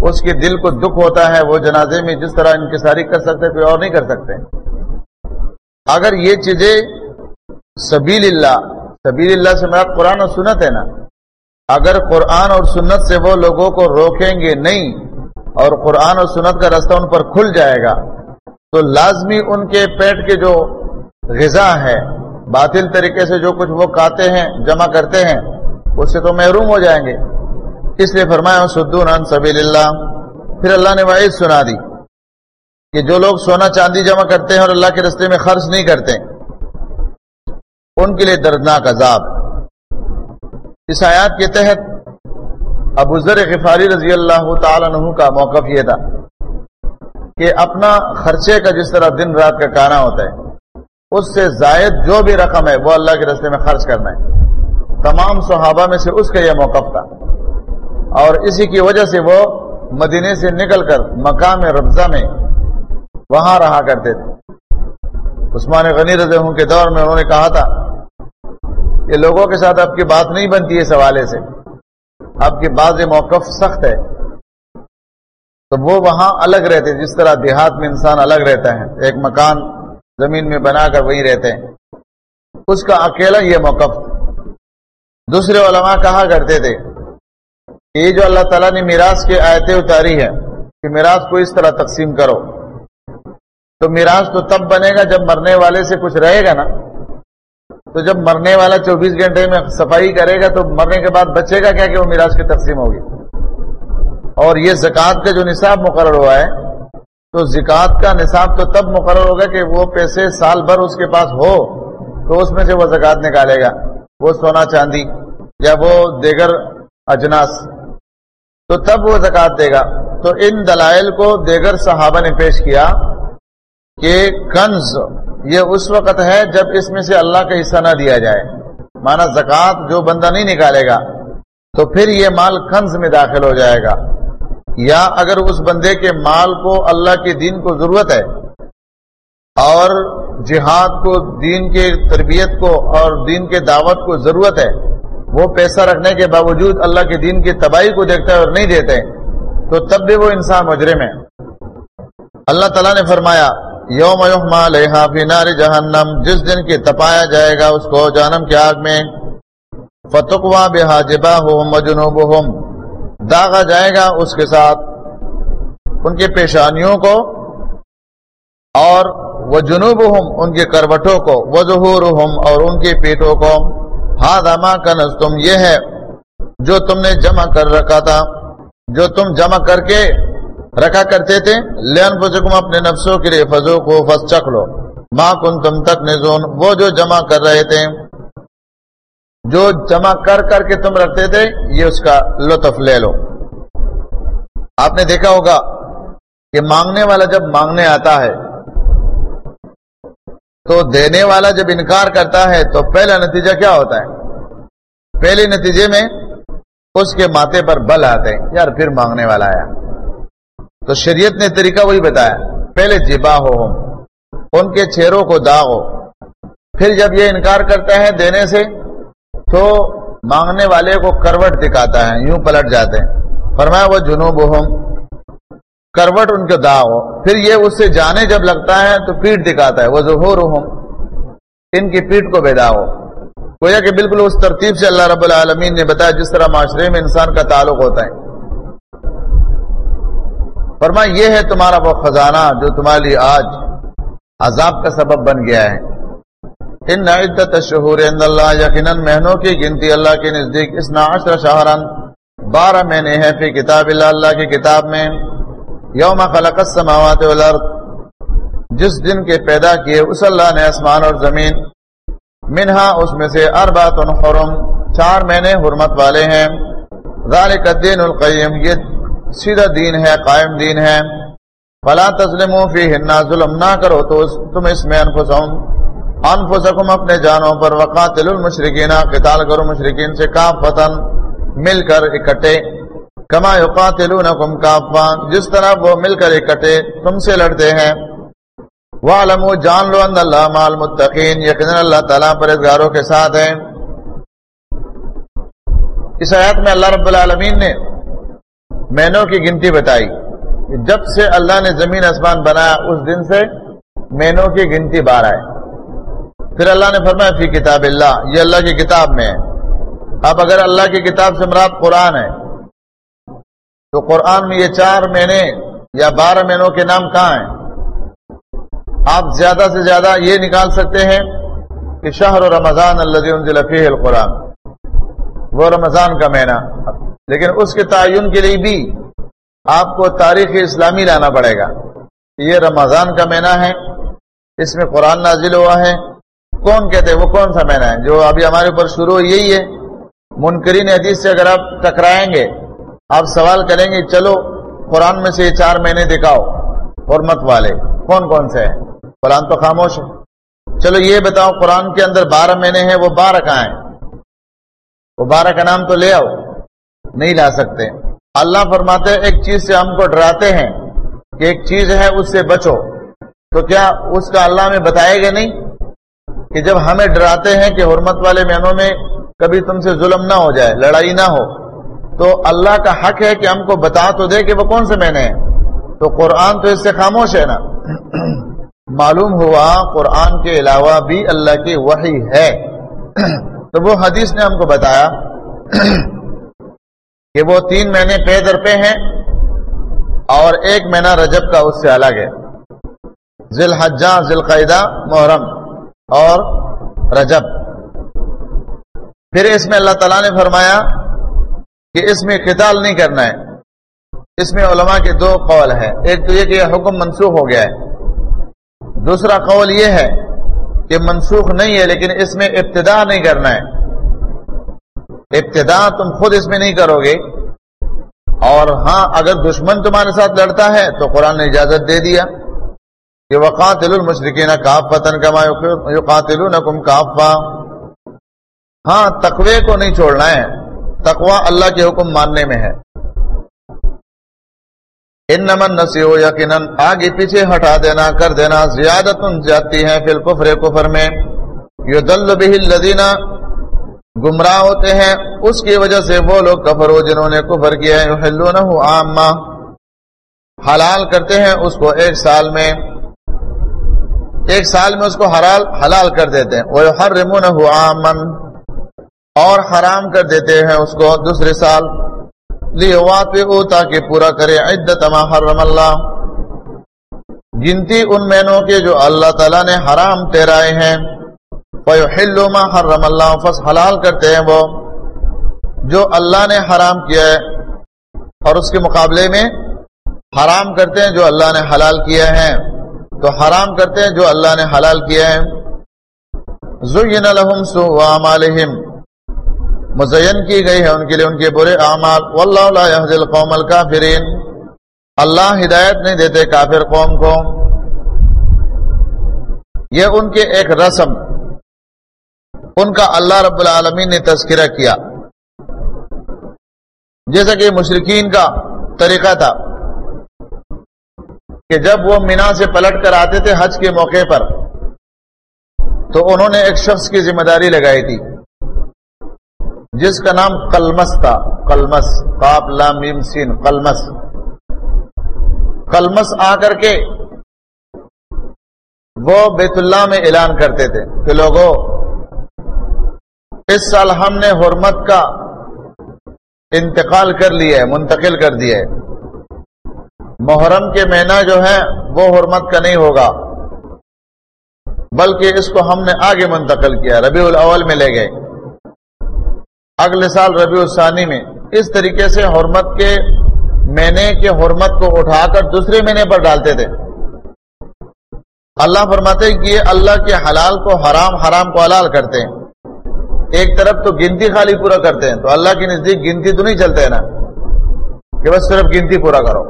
اس کے دل کو دکھ ہوتا ہے، وہ جنازے میں جس طرح انکساری کر سکتے، کوئی اور نہیں کر سکتے۔ اگر یہ چیزیں سبیل اللہ سبیل اللہ سے مراد قرآن اور سنت ہے نا؟ اگر قرآن اور سنت سے وہ لوگوں کو روکیں گے نہیں اور قرآن اور سنت کا راستہ ان پر کھل جائے گا، تو لازمی ان کے پیٹ کے جو غذا ہے، باطل طریقے سے جو کچھ وہ کھاتے ہیں، جمع کرتے ہیں، اس سے تو محروم ہو جائیں گے۔ اس لیے فرمایا، سدون سبیل اللہ۔ پھر اللہ نے واحد سنا دی کہ جو لوگ سونا چاندی جمع کرتے ہیں اور اللہ کے رستے میں خرچ نہیں کرتے ان کے لیے دردناک عذاب۔ اس آیات کے تحت ابو ذر غفاری رضی اللہ تعالی عنہ کا موقف یہ تھا کہ اپنا خرچے کا جس طرح دن رات کا کانا ہوتا ہے، اس سے زائد جو بھی رقم ہے، وہ اللہ کے رستے میں خرچ کرنا ہے۔ تمام صحابہ میں سے اس کا یہ موقف تھا۔ اور اسی کی وجہ سے وہ مدینے سے نکل کر مقام ربضہ میں وہاں رہا کرتے تھے۔ عثمان غنی رضی ہوں کے دور میں انہوں نے کہا تھا کہ لوگوں کے ساتھ اب کی بات نہیں بنتی اس حوالے سے۔ اب کی بعض موقف سخت ہے۔ تو وہ وہاں الگ رہتے جس طرح دیہات میں انسان الگ رہتا ہے۔ ایک مکان زمین میں بنا کر وہیں رہتے ہیں۔ اس کا اکیلا یہ موقف۔ دوسرے علماء کہا کرتے تھے کہ یہ جو اللہ تعالیٰ نے میراث کے آیتیں اتاری ہے کہ میراث کو اس طرح تقسیم کرو۔ تو میراث تو تب بنے گا جب مرنے والے سے کچھ رہے گا نا۔ تو جب مرنے والا چوبیس گھنٹے میں صفائی کرے گا تو مرنے کے بعد بچے گا کیا کہ وہ میراث کی تقسیم ہوگی؟ اور یہ زکوٰۃ کا جو نصاب مقرر ہوا ہے، تو زکوٰۃ کا نصاب تو تب مقرر ہوگا کہ وہ پیسے سال بھر اس کے پاس ہو، تو اس میں سے وہ زکوٰۃ نکالے گا۔ وہ سونا چاندی یا وہ دیگر اجناس، تو تب وہ زکوٰۃ دے گا۔ تو ان دلائل کو دیگر صحابہ نے پیش کیا کہ کنز یہ اس وقت ہے جب اس میں سے اللہ کا حصہ نہ دیا جائے۔ مانا زکوٰۃ جو بندہ نہیں نکالے گا، تو پھر یہ مال کنز میں داخل ہو جائے گا۔ یا اگر اس بندے کے مال کو اللہ کے دین کو ضرورت ہے اور جہاد کو، دین کے تربیت کو اور دین کے دعوت کو ضرورت ہے، وہ پیسہ رکھنے کے باوجود اللہ کے دین کی تباہی کو دیکھتا ہے اور نہیں دیتے، تو تب بھی وہ انسان مجرم ہے۔ اللہ تعالیٰ نے فرمایا یوم یحما علیہا فی نار جہنم، جس دن کی تپایا جائے گا اس کو جانم کی آگ میں، فتقوا بے حاجبہ مجنوب داغا جائے گا اس کے ساتھ ان کی پیشانیوں کو اور وہ جنوب ان کے کروٹوں کو وہ ظہور اور ان کی پیٹوں کو۔ ہاں دما کنز تم یہ ہے جو تم نے جمع کر رکھا تھا، جو تم جمع کر کے رکھا کرتے تھے لین فزکم اپنے نفسوں کے لیے فضو کو فس چکھ لو۔ ماں کن تم تک نزون وہ جو جمع کر رہے تھے، جو جمع کر کر کے تم رکھتے تھے، یہ اس کا لطف لے لو۔ آپ نے دیکھا ہوگا کہ مانگنے والا جب مانگنے آتا ہے، تو دینے والا جب انکار کرتا ہے، تو پہلا نتیجہ کیا ہوتا ہے؟ پہلے نتیجے میں اس کے ماتھے پر بل آتے ہیں۔ یار، پھر مانگنے والا آیا۔ تو شریعت نے طریقہ وہی بتایا، پہلے جبا ہو ان کے چہروں کو داغ ہو۔ پھر جب یہ انکار کرتا ہے دینے سے، تو مانگنے والے کو کروٹ دکھاتا ہے، یوں پلٹ جاتے ہیں۔ فرمایا، وہ جنوب کروٹ ان کے دا ہو۔ پھر یہ اس سے جانے جب لگتا ہے، تو پیٹ دکھاتا ہے۔ وہ ظہور ان کی پیٹ کو بیدا ہو۔ گویا کہ بالکل اس ترتیب سے اللہ رب العالمین نے بتایا، جس طرح معاشرے میں انسان کا تعلق ہوتا ہے۔ فرما یہ ہے تمہارا وہ خزانہ جو تمہارے لیے آج عذاب کا سبب بن گیا ہے۔ ان عدت شہور اللہ یقیناً مہینوں کی گنتی اللہ کے نزدیک، اس ناشر شہرن بارہ مہینے ہیں فی کتاب اللہ اللہ کی کتاب میں۔ یوم خلق السماوات والارض، جس دن کے پیدا کیے اس اللہ نے آسمان اور زمین، منہا اس میں سے اربات حرم، چار مہینے حرمت والے ہیں۔ ذالک الدین القیم، یہ سیدھا دین ہے، قائم دین ہے۔ فلا تظلموا فیہن ظلم نہ کرو تو تم اس میں انفسهم انفسکم اپنے جانوں پر وقاتل المشرکین، قتال کرو مشرکین سے کافتن مل کر اکٹھے۔ کما یقاتلونکم کافان جس طرح وہ مل کر اکٹھے، تم سے لڑتے ہیں۔ وَعْلَمُوا جان لو ان اللہ مال متقین یقینا اللہ تعالیٰ پرہیزگاروں کے ساتھ ہیں۔ اس آیات میں اللہ رب العالمین نے مہینوں کی گنتی بتائی جب سے اللہ نے زمین آسمان بنایا، اس دن سے مہینوں کی گنتی بارہ ہے پھر اللہ نے فرمایا، فی کتاب اللہ، یہ اللہ کی کتاب میں ہے۔ اب اگر اللہ کی کتاب سے مراد قرآن ہے، تو قرآن میں یہ چار مہینے یا بارہ مہینوں کے نام کہاں ہیں؟ آپ زیادہ سے زیادہ یہ نکال سکتے ہیں کہ شہر و رمضان اللہ فیہ القرآن۔ وہ رمضان کا مہینہ۔ لیکن اس کے تعین کے لیے بھی آپ کو تاریخ اسلامی لانا پڑے گا۔ یہ رمضان کا مہینہ ہے، اس میں قرآن نازل ہوا ہے۔ کون کہتے ہیں؟ وہ کون سا مہینہ ہے؟ جو ابھی ہمارے اوپر شروع یہی ہے۔ منکرین حدیث سے اگر آپ ٹکرائیں گے، آپ سوال کریں گے، چلو قرآن میں سے یہ چار مہینے دکھاؤ، حرمت والے۔ کون کون سے ہیں؟ قرآن تو خاموش ہے۔ چلو یہ بتاؤ، قرآن کے اندر بارہ مہینے ہیں، وہ بارہ کہاں ہیں؟ وہ بارہ کا نام تو لے آؤ۔ نہیں لا سکتے۔ اللہ فرماتے ایک چیز سے ہم کو ڈراتے ہیں کہ ایک چیز ہے، اس سے بچو۔ تو کیا اس کا اللہ میں بتائے گا نہیں؟ کہ جب ہمیں ڈراتے ہیں کہ حرمت والے مہینوں میں کبھی تم سے ظلم نہ ہو جائے، لڑائی نہ ہو، تو اللہ کا حق ہے کہ ہم کو بتا تو دے کہ وہ کون سے مہینے ہیں۔ تو قرآن تو اس سے خاموش ہے نا۔ [CLEARS THROAT] معلوم ہوا، قرآن کے علاوہ بھی اللہ کی وحی ہے۔ [CLEARS THROAT] تو وہ حدیث نے ہم کو بتایا۔ [CLEARS THROAT] کہ وہ تین مہینے پے در پہ ہیں اور ایک مہینہ رجب کا اس سے الگ ہے۔ ذیل حجاں ذیل قیدہ محرم اور رجب۔ پھر اس میں اللہ تعالیٰ نے فرمایا کہ اس میں قتال نہیں کرنا ہے۔ اس میں علماء کے دو قول ہے ایک تو یہ کہ یہ حکم منسوخ ہو گیا ہے۔ دوسرا قول یہ ہے کہ منسوخ نہیں ہے لیکن اس میں ابتدا نہیں کرنا ہے۔ ابتدا تم خود اس میں نہیں کرو گے۔ اور ہاں اگر دشمن تمہارے ساتھ لڑتا ہے تو قرآن نے اجازت دے دیا کہ وہ قاتل المشرقین کاف پتن کما قاتل کم کافا ہاں تقوی کو نہیں چھوڑنا ہے۔ تقوا اللہ کے حکم ماننے میں ہے۔ ان نمن نسیو یقیناً آگے پیچھے ہٹا دینا، کر دینا۔ زیادت جاتی ہے فی الکفر کفر میں۔ یہ دل بھی گمراہ ہوتے ہیں، اس کی وجہ سے وہ لوگ کفر ہو، جنہوں نے کفر کیا ہے عامہ۔ حلال کرتے ہیں، اس کو ایک سال میں، ایک سال میں اس کو حلال حلال کر دیتے ہیں۔ وہ ہر رمون عامن اور حرام کر دیتے ہیں اس کو دوسرے سال۔ لیے تاکہ پورا کرے عدت ما حرم اللہ۔ گنتی ان مینوں کے جو اللہ تعالیٰ نے حرام تیرائے ہیں۔ ما حرم اللہ فس حلال کرتے ہیں وہ جو اللہ نے حرام کیا ہے اور اس کے مقابلے میں حرام کرتے ہیں جو اللہ نے حلال کیا ہے۔ تو حرام کرتے ہیں جو اللہ نے حلال کیا ہے۔ زین لهم سوء اعمالهم مزین کی گئی ہے ان کے لیے ان کے برے اعمال۔ واللہ لا يهدي القوم اللہ ہدایت نہیں دیتے کافر قوم کو۔ یہ ان کے ایک رسم ان کا اللہ رب العالمین نے تذکرہ کیا۔ جیسا کہ مشرقین کا طریقہ تھا کہ جب وہ مینا سے پلٹ کر آتے تھے حج کے موقع پر، تو انہوں نے ایک شخص کی ذمہ داری لگائی تھی، جس کا نام کلمس تھا۔ کلمس قاب لام، میم، سین کلمس کلمس آ کر کے وہ بیت اللہ میں اعلان کرتے تھے کہ لوگوں اس سال ہم نے حرمت کا انتقال کر لیا ہے، منتقل کر دیا ہے۔ محرم کے مہینہ جو ہے، وہ حرمت کا نہیں ہوگا۔ بلکہ اس کو ہم نے آگے منتقل کیا، ربیع الاول میں لے گئے۔ اگلے سال ربیع الثانی میں۔ اس طریقے سے حرمت کے مہینے کے حرمت کو اٹھا کر دوسرے مہینے پر ڈالتے تھے۔ اللہ فرماتے کہ یہ اللہ کے حلال کو حرام حرام کو حلال کرتے ہیں۔ ایک طرف تو گنتی خالی پورا کرتے ہیں تو اللہ کی نزدیک گنتی تو نہیں چلتے نا کہ بس صرف گنتی پورا کرو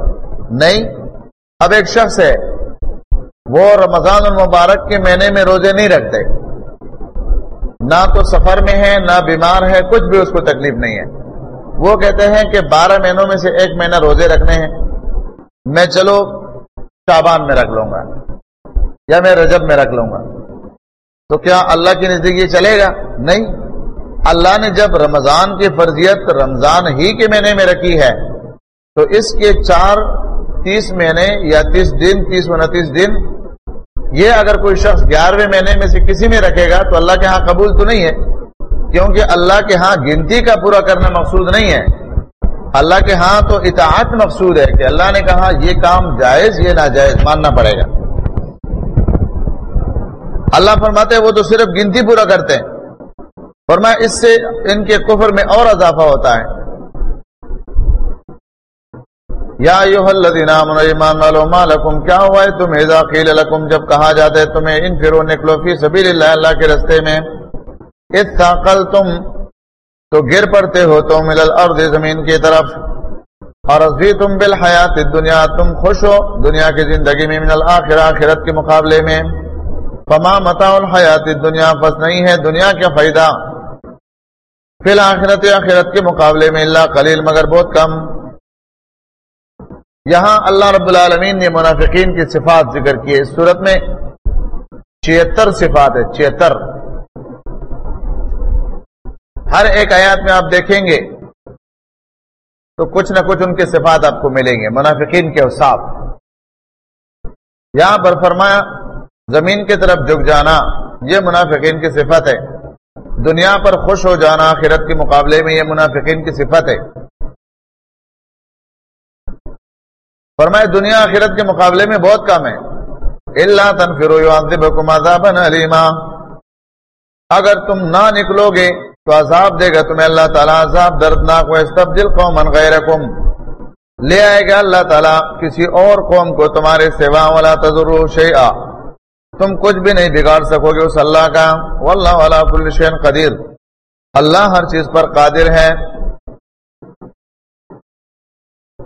نہیں، اب ایک شخص ہے، وہ رمضان المبارک کے مہینے میں روزے نہیں رکھتے۔ نہ تو سفر میں ہے، نہ بیمار ہے، کچھ بھی اس کو تکلیف نہیں ہے۔ وہ کہتے ہیں کہ بارہ مہینوں میں سے ایک مہینہ روزے رکھنے ہیں۔ میں چلو شابان میں رکھ لوں گا یا میں رجب میں رکھ لوں گا۔ تو کیا اللہ کی نزدیکی چلے گا؟ نہیں۔ اللہ نے جب رمضان کی فرضیت رمضان ہی کے مہینے میں رکھی ہے، تو اس کے چار تیس مہینے یا تیس دن، تیس انتیس دن، یہ اگر کوئی شخص گیارہویں مہینے میں سے کسی میں رکھے گا، تو اللہ کے ہاں قبول تو نہیں ہے، کیونکہ اللہ کے ہاں گنتی کا پورا کرنا مقصود نہیں ہے۔ اللہ کے ہاں تو اطاعت مقصود ہے کہ اللہ نے کہا یہ کام جائز، یہ ناجائز ماننا پڑے گا۔ اللہ فرماتے وہ تو صرف گنتی پورا کرتے ہیں۔ فرمایا، اس سے ان کے کفر میں اور اضافہ ہوتا ہے۔ یا الذین آمنوا ایمان والو، ما لکم، کیا ہوا ہے؟ تم اذا قیل لکم، جب کہا جاتا ہے، تمہیں ان انفرو نکلو فی سبیل اللہ اللہ کے رستے میں اتاقل تم تو گر پڑتے ہو تو مل الارض، زمین کی طرف۔ اور ازوی تم بالحیات دنیا تم خوش ہو دنیا کی زندگی میں، من الاخر آخرت کے مقابلے میں۔ فما متاع الحیات دنیا پس نہیں ہے دنیا کا فائدہ۔ فی الآخرت آخرت کے مقابلے میں اللہ قلیل مگر بہت کم۔ یہاں اللہ رب العالمین نے منافقین کی صفات ذکر کی ہے اس صورت میں چھتر صفات ہے چھتر ہر ایک آیات میں آپ دیکھیں گے تو کچھ نہ کچھ ان کے صفات آپ کو ملیں گے۔ منافقین کے اوساف یہاں پر فرمایا، زمین کی طرف جھک جانا، یہ منافقین کی صفت ہے دنیا پر خوش ہو جانا، آخرت کے مقابلے میں یہ منافقین کی صفت ہے۔ فرمائے، دنیا، آخرت کے مقابلے میں بہت کم ہے۔ اللہ تنفرو علیما اگر تم نہ نکلو گے تو عذاب دے گا تمہیں اللہ تعالیٰ۔ عذاب دردناک و استبدل قوم غیرکم لے آئے گا اللہ تعالیٰ کسی اور قوم کو تمہارے سوا والا تجرو شیئا تم کچھ بھی نہیں بگاڑ سکو گے اس اللہ کا۔ واللہ والا کل شین قدیر۔ اللہ ہر چیز پر قادر ہے۔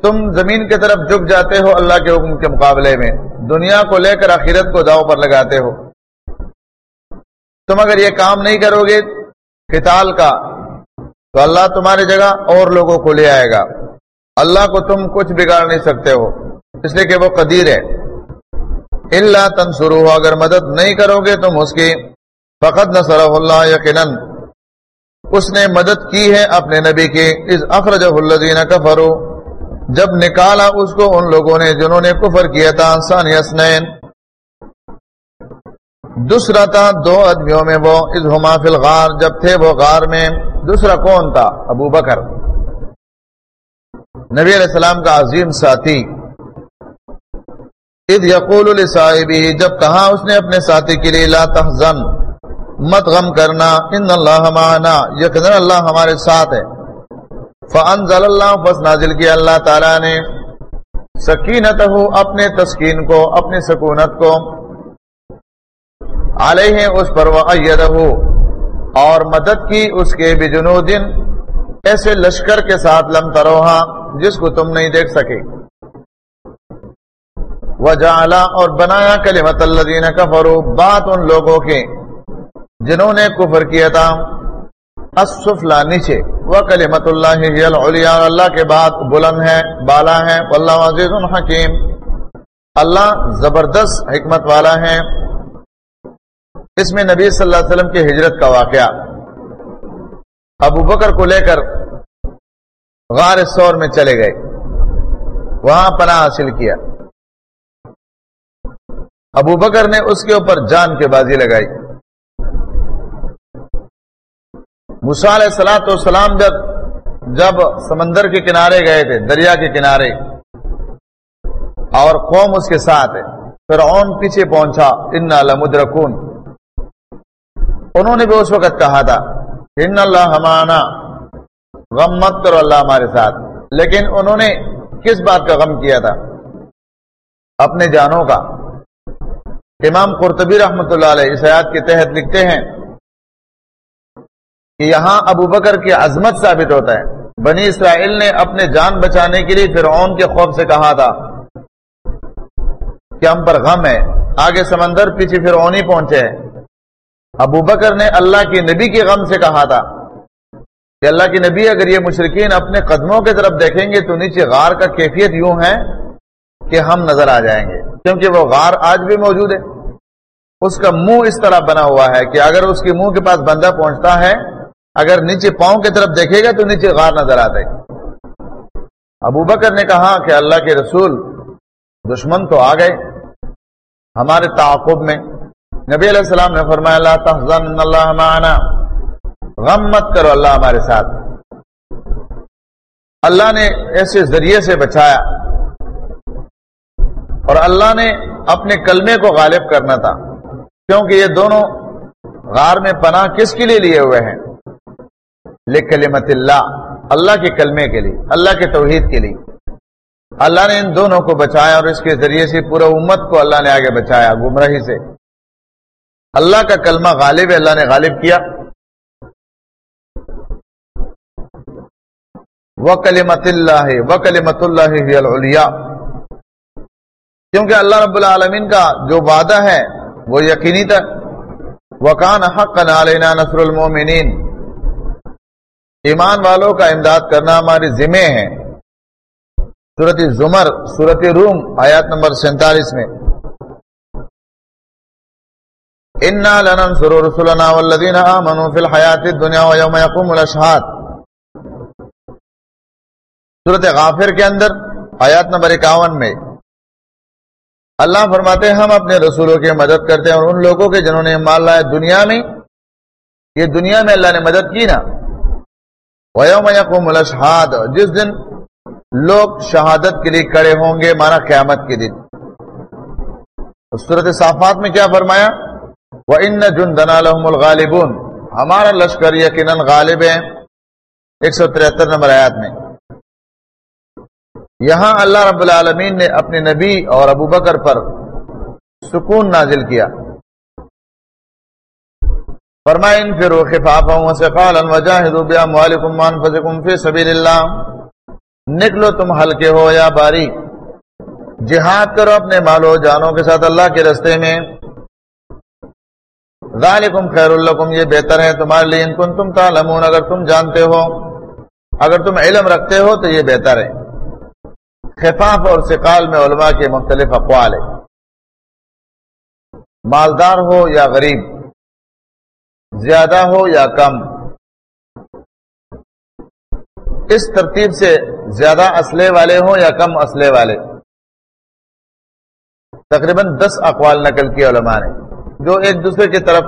تم زمین کی طرف جھک جاتے ہو اللہ کے حکم کے مقابلے میں۔ دنیا کو لے کر آخرت کو داؤ پر لگاتے ہو۔ تم اگر یہ کام نہیں کرو گے قتال کا، تو اللہ تمہاری جگہ اور لوگوں کو لے آئے گا۔ اللہ کو تم کچھ بگاڑ نہیں سکتے ہو، اس لیے کہ وہ قدیر ہے۔ اللہ تنسرو اگر مدد نہیں کرو گے تم اس کی۔ فقط نصر اللہ یقیناً۔ اس نے مدد کی ہے اپنے نبی کی۔ اس اخرج الدین کفرو جب نکالا اس کو ان لوگوں نے جنہوں نے کفر کیا تھا ثانی اسنین دوسرا تھا دو آدمیوں میں وہ از ہما فی الغار۔ جب تھے وہ غار میں۔ دوسرا کون تھا؟ ابو بکر۔ نبی علیہ السلام کا عظیم ساتھی۔ اد یقول صاحبی جب کہا اس نے اپنے ساتھی کے لیے، لا تحزن، مت غم کرنا، ان اللہ معنا یقین اللہ ہمارے ساتھ ہے۔ فانزل اللہ بس نازل کیا اللہ تعالی نے۔ سکینت اپنے تسکین کو، اپنی سکونت کو۔ علیہ، اس پر اور مدد کی اس کے بجنودن۔ ایسے لشکر کے ساتھ لم تروہا جس کو تم نہیں دیکھ سکے۔ وجعلا اور بنایا کلمت الذین کفروا، بات ان لوگوں کے جنہوں نے کفر کیا تھا۔ السفلا نیچے۔ وہ کلمت اللہ العلیاء اللہ کے بعد بلند ہے، بالا ہے۔ واللہ عزیز حکیم۔ اللہ زبردست حکمت والا ہے۔ اس میں نبی صلی اللہ علیہ وسلم کی ہجرت کا واقعہ۔ ابو بکر کو لے کر غار سور میں چلے گئے۔ وہاں پناہ حاصل کیا۔ ابو بکر نے اس کے اوپر جان کے بازی لگائی۔ مسال سلاۃ والسلام جب جب سمندر کے کنارے گئے تھے، دریا کے کنارے، اور قوم اس کے ساتھ پھر اون پیچھے پہنچا ان لمدرکون انہوں نے بھی اس وقت کہا تھا، ان اللہ ہمانا غم مت کرو اللہ ہمارے ساتھ۔ لیکن انہوں نے کس بات کا غم کیا تھا؟ اپنے جانوں کا۔ امام قرطبی رحمۃ اللہ علیہ اس حیات کے تحت لکھتے ہیں کہ یہاں ابو بکر کی عظمت ثابت ہوتا ہے۔ بنی اسرائیل نے اپنے جان بچانے کے لیے فرعون کے خوف سے کہا تھا کہ ہم پر غم ہے۔ آگے سمندر پیچھے فرعون ہی پہنچے ابو بکر نے اللہ کی نبی کے غم سے کہا تھا کہ اللہ کی نبی اگر یہ مشرقین اپنے قدموں کی طرف دیکھیں گے تو نیچے غار کا کیفیت یوں ہے کہ ہم نظر آ جائیں گے۔ کیونکہ وہ غار آج بھی موجود ہے۔ اس کا منہ اس طرح بنا ہوا ہے کہ اگر اس کے منہ کے پاس بندہ پہنچتا ہے، اگر نیچے پاؤں کی طرف دیکھے گا تو نیچے غار نظر آتے ابو بکر نے کہا کہ اللہ کے رسول دشمن تو آ گئے۔ ہمارے تعاقب میں نبی علیہ السلام نے فرمایا اللہ تحزن اللہ معنا۔ غم مت کرو اللہ ہمارے ساتھ۔ اللہ نے ایسے ذریعے سے بچایا۔ اور اللہ نے اپنے کلمے کو غالب کرنا تھا کیونکہ یہ دونوں غار میں پناہ کس کے لیے لیے ہوئے ہیں؟ لکلمت اللہ اللہ کے کلمے کے لیے، اللہ کے توحید کے لیے۔ اللہ نے ان دونوں کو بچایا اور اس کے ذریعے سے پورا امت کو اللہ نے آگے بچایا، گمراہی سے۔ اللہ کا کلمہ غالب ہے، اللہ نے غالب کیا۔ وہ کلیمت اللہ وہ کلیمت اللہ کیونکہ اللہ رب العالمین کا جو وعدہ ہے وہ یقینی تھا وکان حق نالینا نصر المومنین ایمان والوں کا امداد کرنا ہماری ذمہ ہے۔ صورت زمر صورت روم آیات نمبر سینتالیس میں۔ انا لننصر رسلنا والذین آمنوا فی الحیات الدنیا ویوم یقوم الاشہاد صورت غافر کے اندر آیات نمبر اکاون میں۔ اللہ فرماتے ہیں، ہم اپنے رسولوں کی مدد کرتے ہیں اور ان لوگوں کے جنہوں نے مان لایا دنیا میں، یہ دنیا میں اللہ نے مدد کی نا۔ ویوم الاشہاد جس دن لوگ شہادت کے لیے کڑے ہوں گے، مانا قیامت کے دن۔ صورت صافات میں کیا فرمایا؟ وہ ان جن دنا الغالبون۔ ہمارا لشکر یقیناً غالب ہے۔ ایک سو ترہتر نمبر آیات میں۔ یہاں اللہ رب العالمین نے اپنے نبی اور ابو بکر پر سکون نازل کیا۔ فرمائن پھر نکلو تم ہلکے ہو یا باری جہاد کرو اپنے مالو جانوں کے ساتھ اللہ کے رستے میں۔ ذالکم خیر الکم یہ بہتر ہے تمہارے لیے۔ ان کن تم تعلمون، اگر تم جانتے ہو۔ اگر تم علم رکھتے ہو تو یہ بہتر ہے۔ خفاف اور سقال میں علماء کے مختلف اقوال ہیں۔ مالدار ہو یا غریب، زیادہ ہو یا کم، اس ترتیب سے زیادہ اسلحے والے ہوں یا کم اسلحے والے؟ تقریباً دس اقوال نقل کیے علماء نے، جو ایک دوسرے کی طرف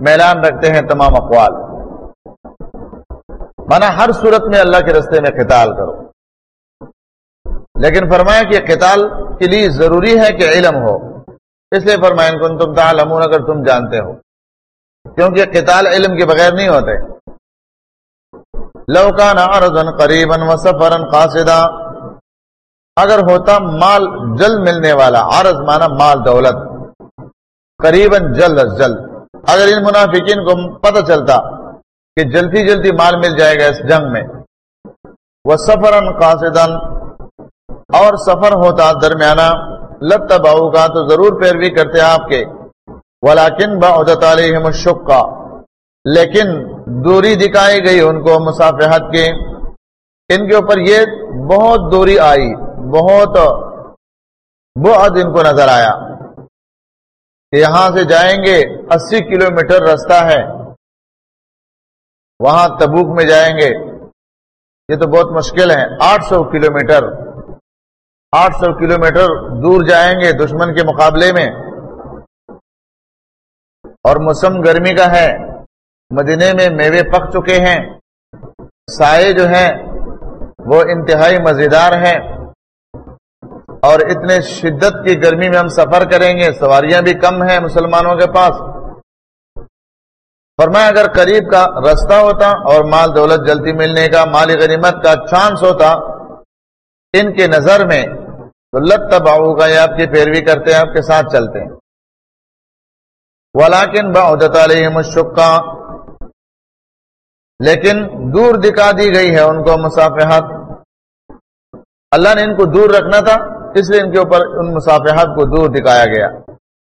میلان رکھتے ہیں تمام اقوال۔ مانا ہر صورت میں اللہ کے رستے میں قتال کرو۔ لیکن فرمایا کہ قتال کے لیے ضروری ہے کہ علم ہو۔ اس لیے فرمایا کن تم تعلمون، اگر تم جانتے ہو۔ کیونکہ قتال علم کے بغیر نہیں ہوتے۔ لوکان ارزن قریب و سفرن اگر ہوتا مال جلد ملنے والا، عرض مانا مال، دولت۔ قریب جلد از جلد اگر ان منافقین کو پتہ چلتا کہ جلدی جلدی مال مل جائے گا اس جنگ میں۔ وہ سفرن قاصدن اور سفر ہوتا درمیانہ، لب تباؤ کا تو ضرور پیروی کرتے آپ کے۔ ولاکن بعدت علیہم الشقہ لیکن دوری دکھائی گئی ان کو مسافحت کے۔ ان کے اوپر یہ بہت دوری آئی، بہت بعد ان کو نظر آیا۔ کہ یہاں سے جائیں گے، اسی کلومیٹر رستہ ہے۔ وہاں تبوک میں جائیں گے۔ یہ تو بہت مشکل ہے، آٹھ سو کلو آٹھ سو کلو میٹر دور جائیں گے دشمن کے مقابلے میں۔ اور موسم گرمی کا ہے۔ مدینے میں میوے پک چکے ہیں۔ سائے جو ہیں، وہ انتہائی مزیدار ہیں۔ اور اتنے شدت کی گرمی میں ہم سفر کریں گے، سواریاں بھی کم ہیں مسلمانوں کے پاس۔ فرمایا، اگر قریب کا رستہ ہوتا اور مال دولت جلدی ملنے کا، مالی غنیمت کا چانس ہوتا، ان کے نظر میں تو تباؤ کا یہ آپ کی پیروی کرتے ہیں، آپ کے ساتھ چلتے ہیں۔ ولاکن بہت علیہ لیکن دور دکھا دی گئی ہے ان کو مسافحات اللہ نے ان کو دور رکھنا تھا، اس لیے ان کے اوپر ان مسافحات کو دور دکھایا گیا۔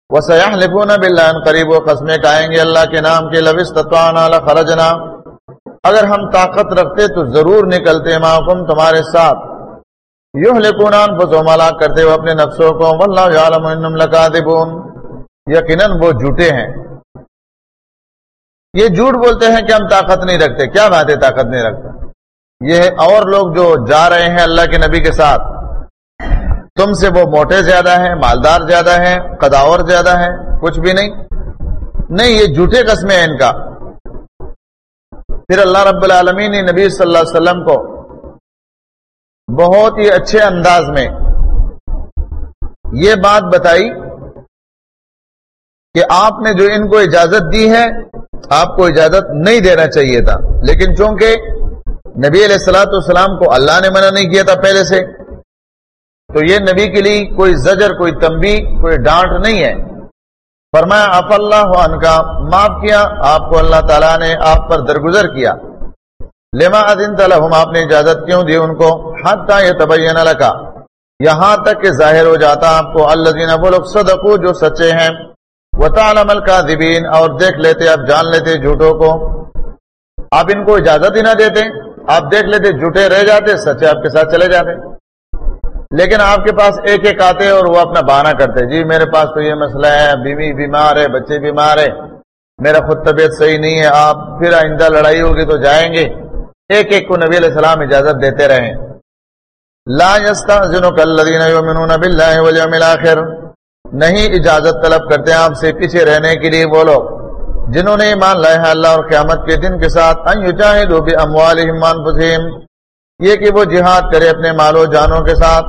وہ سیاح لکھو نہ قریب و قسمیں کہیں گے، اللہ کے نام کے لوس خرجنا اگر ہم طاقت رکھتے تو ضرور نکلتے محکم تمہارے ساتھ۔ یوں لکھونان بس کرتے ہوئے اپنے نفسوں کو، واللہ عالم لکا یقیناً وہ جھوٹے ہیں۔ یہ جھوٹ بولتے ہیں کہ ہم طاقت نہیں رکھتے۔ کیا بات ہے طاقت نہیں رکھتے؟ یہ اور لوگ جو جا رہے ہیں اللہ کے نبی کے ساتھ۔ تم سے وہ موٹے زیادہ ہیں، مالدار زیادہ ہیں، قداور زیادہ ہیں، کچھ بھی نہیں۔ نہیں، یہ جھوٹے قسمیں ہیں ان کا۔ پھر اللہ رب العالمین نے نبی صلی اللہ علیہ وسلم کو بہت ہی اچھے انداز میں یہ بات بتائی کہ آپ نے جو ان کو اجازت دی ہے، آپ کو اجازت نہیں دینا چاہیے تھا۔ لیکن چونکہ نبی علیہ السلاۃ والسلام کو اللہ نے منع نہیں کیا تھا پہلے سے، تو یہ نبی کے لیے کوئی زجر، کوئی تمبی کوئی ڈانٹ نہیں ہے۔ فرمایا آپ اللہ عنہ کا معاف کیا، آپ کو اللہ تعالیٰ نے آپ پر درگزر کیا۔ لما ادن طلب آپ نے اجازت کیوں دی ان کو؟ حتیٰ یہ تبین لکا یہاں تک کہ ظاہر ہو جاتا آپ کو اللہ دینا وہ لوگ صدقو جو سچے ہیں۔ وہ تعلم کا اور دیکھ لیتے، آپ جان لیتے جھوٹوں کو۔ آپ ان کو اجازت ہی نہ دیتے، آپ دیکھ لیتے جھوٹے رہ جاتے، سچے آپ کے ساتھ چلے جاتے۔ لیکن آپ کے پاس ایک ایک آتے اور وہ اپنا بہانہ کرتے جی میرے پاس تو یہ مسئلہ ہے، بیوی بیمار ہے، بچے بیمار ہے میرا خود طبیعت صحیح نہیں ہے، آپ پھر آئندہ لڑائی ہوگی تو جائیں گے۔ ایک ایک کو نبی علیہ السلام اجازت دیتے رہے لا بالله واليوم الاخر۔ نہیں اجازت طلب کرتے آپ سے پیچھے رہنے کے لیے وہ لوگ۔ جنہوں نے ایمان لائے ہیں اللہ اور قیامت کے دن کے ساتھ۔ یہ کہ وہ جہاد کرے اپنے مالو جانوں کے ساتھ۔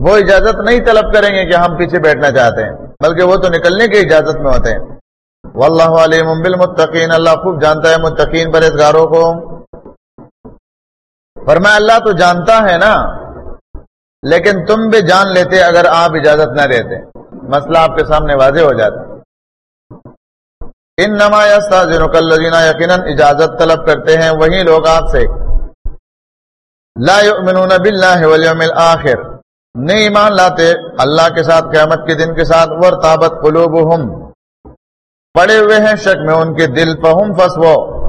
وہ اجازت نہیں طلب کریں گے کہ ہم پیچھے بیٹھنا چاہتے ہیں، بلکہ وہ تو نکلنے کی اجازت میں ہوتے ہیں۔ واللہ علیم بالمتقین۔ اللہ خوب جانتا ہے متقین پر ادگاروں کو۔ فرمایا اللہ تو جانتا ہے نا، لیکن تم بھی جان لیتے اگر آپ اجازت نہ دیتے۔ مسئلہ آپ کے سامنے واضح ہو جاتا۔ ان نما یقیناً اجازت طلب کرتے ہیں وہی لوگ آپ سے۔ لا يؤمنون باللہ والیوم الاخر۔ نہیں ایمان لاتے اللہ کے ساتھ قیامت کے دن کے ساتھ۔ ورتابت قلوبہم۔ پڑے ہوئے ہیں شک میں ان کے دل فہم فسو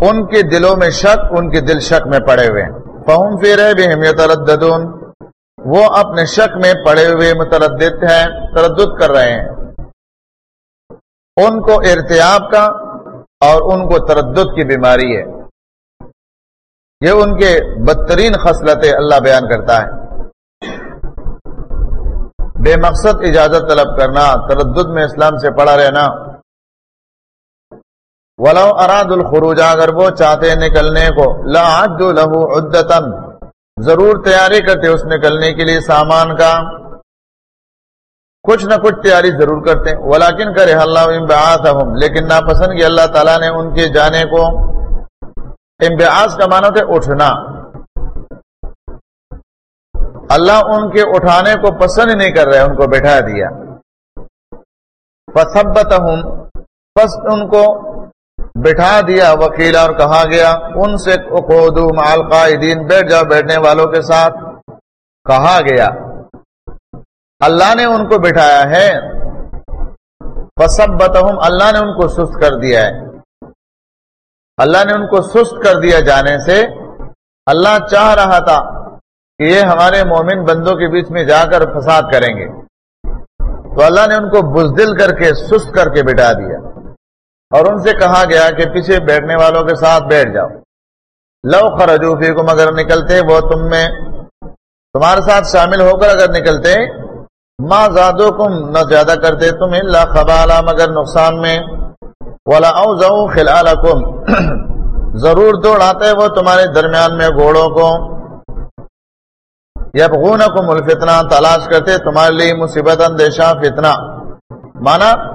ان کے دلوں میں شک، ان کے دل شک میں پڑے ہوئے ہیں۔ فہم فی رہبہم یترددون وہ اپنے شک میں پڑے ہوئے متردد ہیں، تردد کر رہے ہیں۔ ان کو ارتیاب کا اور ان کو تردد کی بیماری ہے۔ یہ ان کے بدترین خصلتیں اللہ بیان کرتا ہے۔ بے مقصد اجازت طلب کرنا، تردد میں اسلام سے پڑا رہنا۔ ولو اراد الخروج، اگر وہ چاہتے نکلنے کو، لا لہو عدتن ضرور تیاری کرتے اس نکلنے کے لیے سامان کا۔ کچھ نہ کچھ تیاری ضرور کرتے ولاکن کرے اللہ لیکن ناپسند کی اللہ تعالیٰ نے ان کے جانے کو۔ امبیاس کا مانا تھے اٹھنا۔ اللہ ان کے اٹھانے کو پسند نہیں کر رہے، ان کو بٹھا دیا۔ پسبت پس ان کو بٹھا دیا وکیل اور کہا گیا، ان سے مال بیٹھ جاؤ بیٹھنے والوں کے ساتھ۔ کہا گیا، اللہ نے ان کو بٹھایا ہے۔ اللہ نے ان کو سست کر دیا ہے۔ اللہ نے ان کو سست کر دیا جانے سے۔ اللہ چاہ رہا تھا کہ یہ ہمارے مومن بندوں کے بیچ میں جا کر فساد کریں گے۔ تو اللہ نے ان کو بزدل کر کے، سست کر کے بٹھا دیا۔ اور ان سے کہا گیا کہ پیچھے بیٹھنے والوں کے ساتھ بیٹھ جاؤ۔ لو خرجو فیکم، اگر نکلتے وہ تم میں تمہارے ساتھ شامل ہو کر اگر نکلتے ماں زادو کم نہ زیادہ کرتے تم اللہ خبالا، مگر نقصان میں۔ ولا او خلال ضرور دوڑاتے وہ تمہارے درمیان میں گھوڑوں کو۔ یا بغون کو تلاش کرتے تمہارے لیے مصیبت اندیشہ فتنا مانا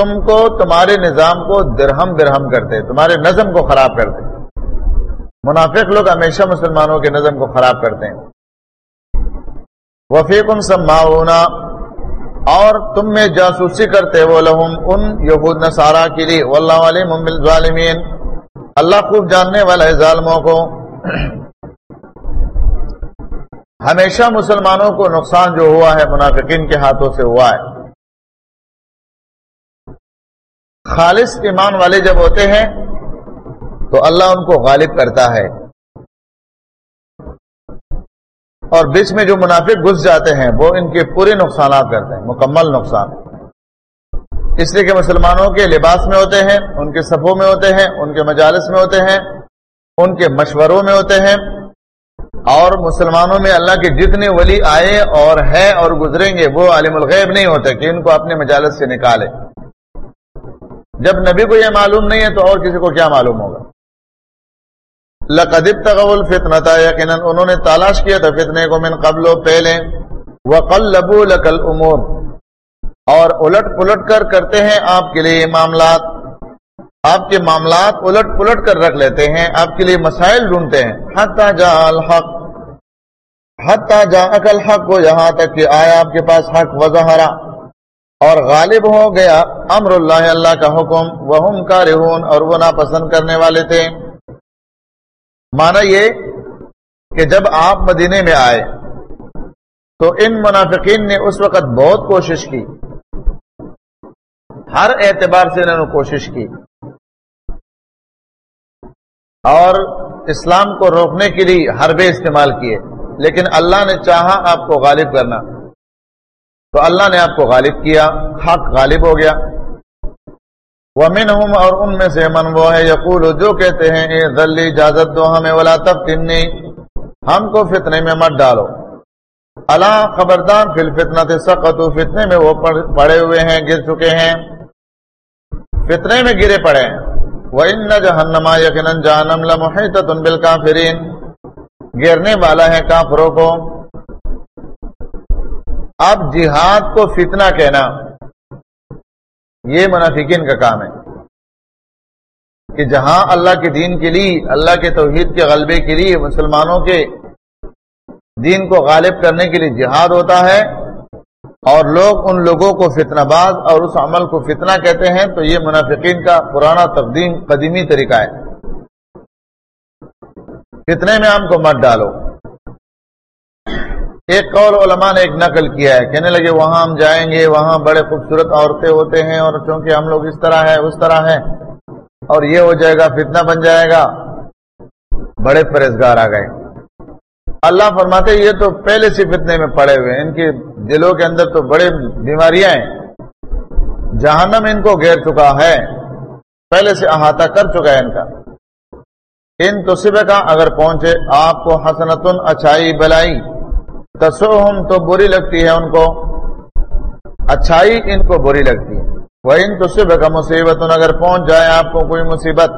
تم کو تمہارے نظام کو درہم درہم کرتے تمہارے نظم کو خراب کرتے منافق لوگ ہمیشہ مسلمانوں کے نظم کو خراب کرتے ہیں۔ وفیق ان اور تم میں جاسوسی کرتے وہ لہم ان یہود نصارہ کے لیے۔ واللہ علیم بالظالمین۔ اللہ خوب جاننے والا ہے ظالموں کو۔ ہمیشہ مسلمانوں کو نقصان جو ہوا ہے، منافقین کے ہاتھوں سے ہوا ہے۔ خالص ایمان والے جب ہوتے ہیں، تو اللہ ان کو غالب کرتا ہے۔ اور بیچ میں جو منافق گھس جاتے ہیں، وہ ان کے پورے نقصانات کرتے ہیں، مکمل نقصان۔ اس لیے کہ مسلمانوں کے لباس میں ہوتے ہیں، ان کے صفوں میں ہوتے ہیں، ان کے مجالس میں ہوتے ہیں، ان کے مشوروں میں ہوتے ہیں۔ اور مسلمانوں میں اللہ کے جتنے ولی آئے اور ہے اور گزریں گے، وہ عالم الغیب نہیں ہوتے کہ ان کو اپنے مجالس سے نکالے۔ جب نبی کو یہ معلوم نہیں ہے تو اور کسی کو کیا معلوم ہوگا؟ لقدب تغول فتنا تھا یقیناً انہوں نے تلاش کیا تھا فتنے کو من قبل و پہلے۔ وقل لبو لقل امور اور الٹ پلٹ کر کرتے ہیں آپ کے لیے معاملات۔ آپ کے معاملات الٹ پلٹ کر رکھ لیتے ہیں، آپ کے لیے مسائل ڈھونڈتے ہیں۔ حتی جا الحق۔ حتی جا اکل حق کو یہاں تک کہ آیا آپ کے پاس حق وضحرا اور غالب ہو گیا امر اللہ اللہ کا حکم وہ کارہون اور وہ ناپسند کرنے والے تھے۔ مانا یہ کہ جب آپ مدینے میں آئے تو ان منافقین نے اس وقت بہت کوشش کی۔ ہر اعتبار سے انہوں نے کوشش کی۔ اور اسلام کو روکنے کے لیے حربے استعمال کیے، لیکن اللہ نے چاہا آپ کو غالب کرنا۔ تو اللہ نے آپ کو غالب کیا، حق غالب ہو گیا۔ ومن اور ان میں سے من وہ ہے، یقول، جو کہتے ہیں، اے ذلی، اجازت دو ہمیں، ولا تب تنی ہم کو فتنے میں مت ڈالو۔ اللہ خبردار فل فتنا تھے فتنے میں وہ پڑے ہوئے ہیں، گر چکے ہیں۔ فتنے میں گرے پڑے ہیں۔ وہ ان جہنما یقیناً جانم لمحیط بال گرنے والا ہے کافروں کو۔ اب جہاد کو فتنہ کہنا یہ منافقین کا کام ہے کہ جہاں اللہ کے دین کے لیے، اللہ کے توحید کے غلبے کے لیے، مسلمانوں کے دین کو غالب کرنے کے لیے جہاد ہوتا ہے اور لوگ ان لوگوں کو فتنہ باز اور اس عمل کو فتنہ کہتے ہیں، تو یہ منافقین کا پرانا تقدیم، قدیمی طریقہ ہے۔ فتنے میں ہم کو مت ڈالو۔ ایک قول علماء نے ایک نقل کیا ہے، کہنے لگے وہاں ہم جائیں گے، وہاں بڑے خوبصورت عورتیں ہوتے ہیں اور چونکہ ہم لوگ اس طرح ہے اس طرح ہے اور یہ ہو جائے گا، فتنہ بن جائے گا، بڑے پرہزگار آ گئے۔ اللہ فرماتے یہ تو پہلے سے فتنے میں پڑے ہوئے ان کے دلوں کے اندر تو بڑے بیماریاں ہیں۔ جہنم ان کو گھیر چکا ہے، پہلے سے احاطہ کر چکا ہے ان کا۔ ان تو کا اگر پہنچے، آپ کو حسنتن اچھائی بلائی۔ تسوہم تو بری لگتی ہے ان کو۔ اچھائی ان کو بری لگتی ہے۔ وہ ان تو صبح کا مصیبت، اگر پہنچ جائے آپ کو کوئی مصیبت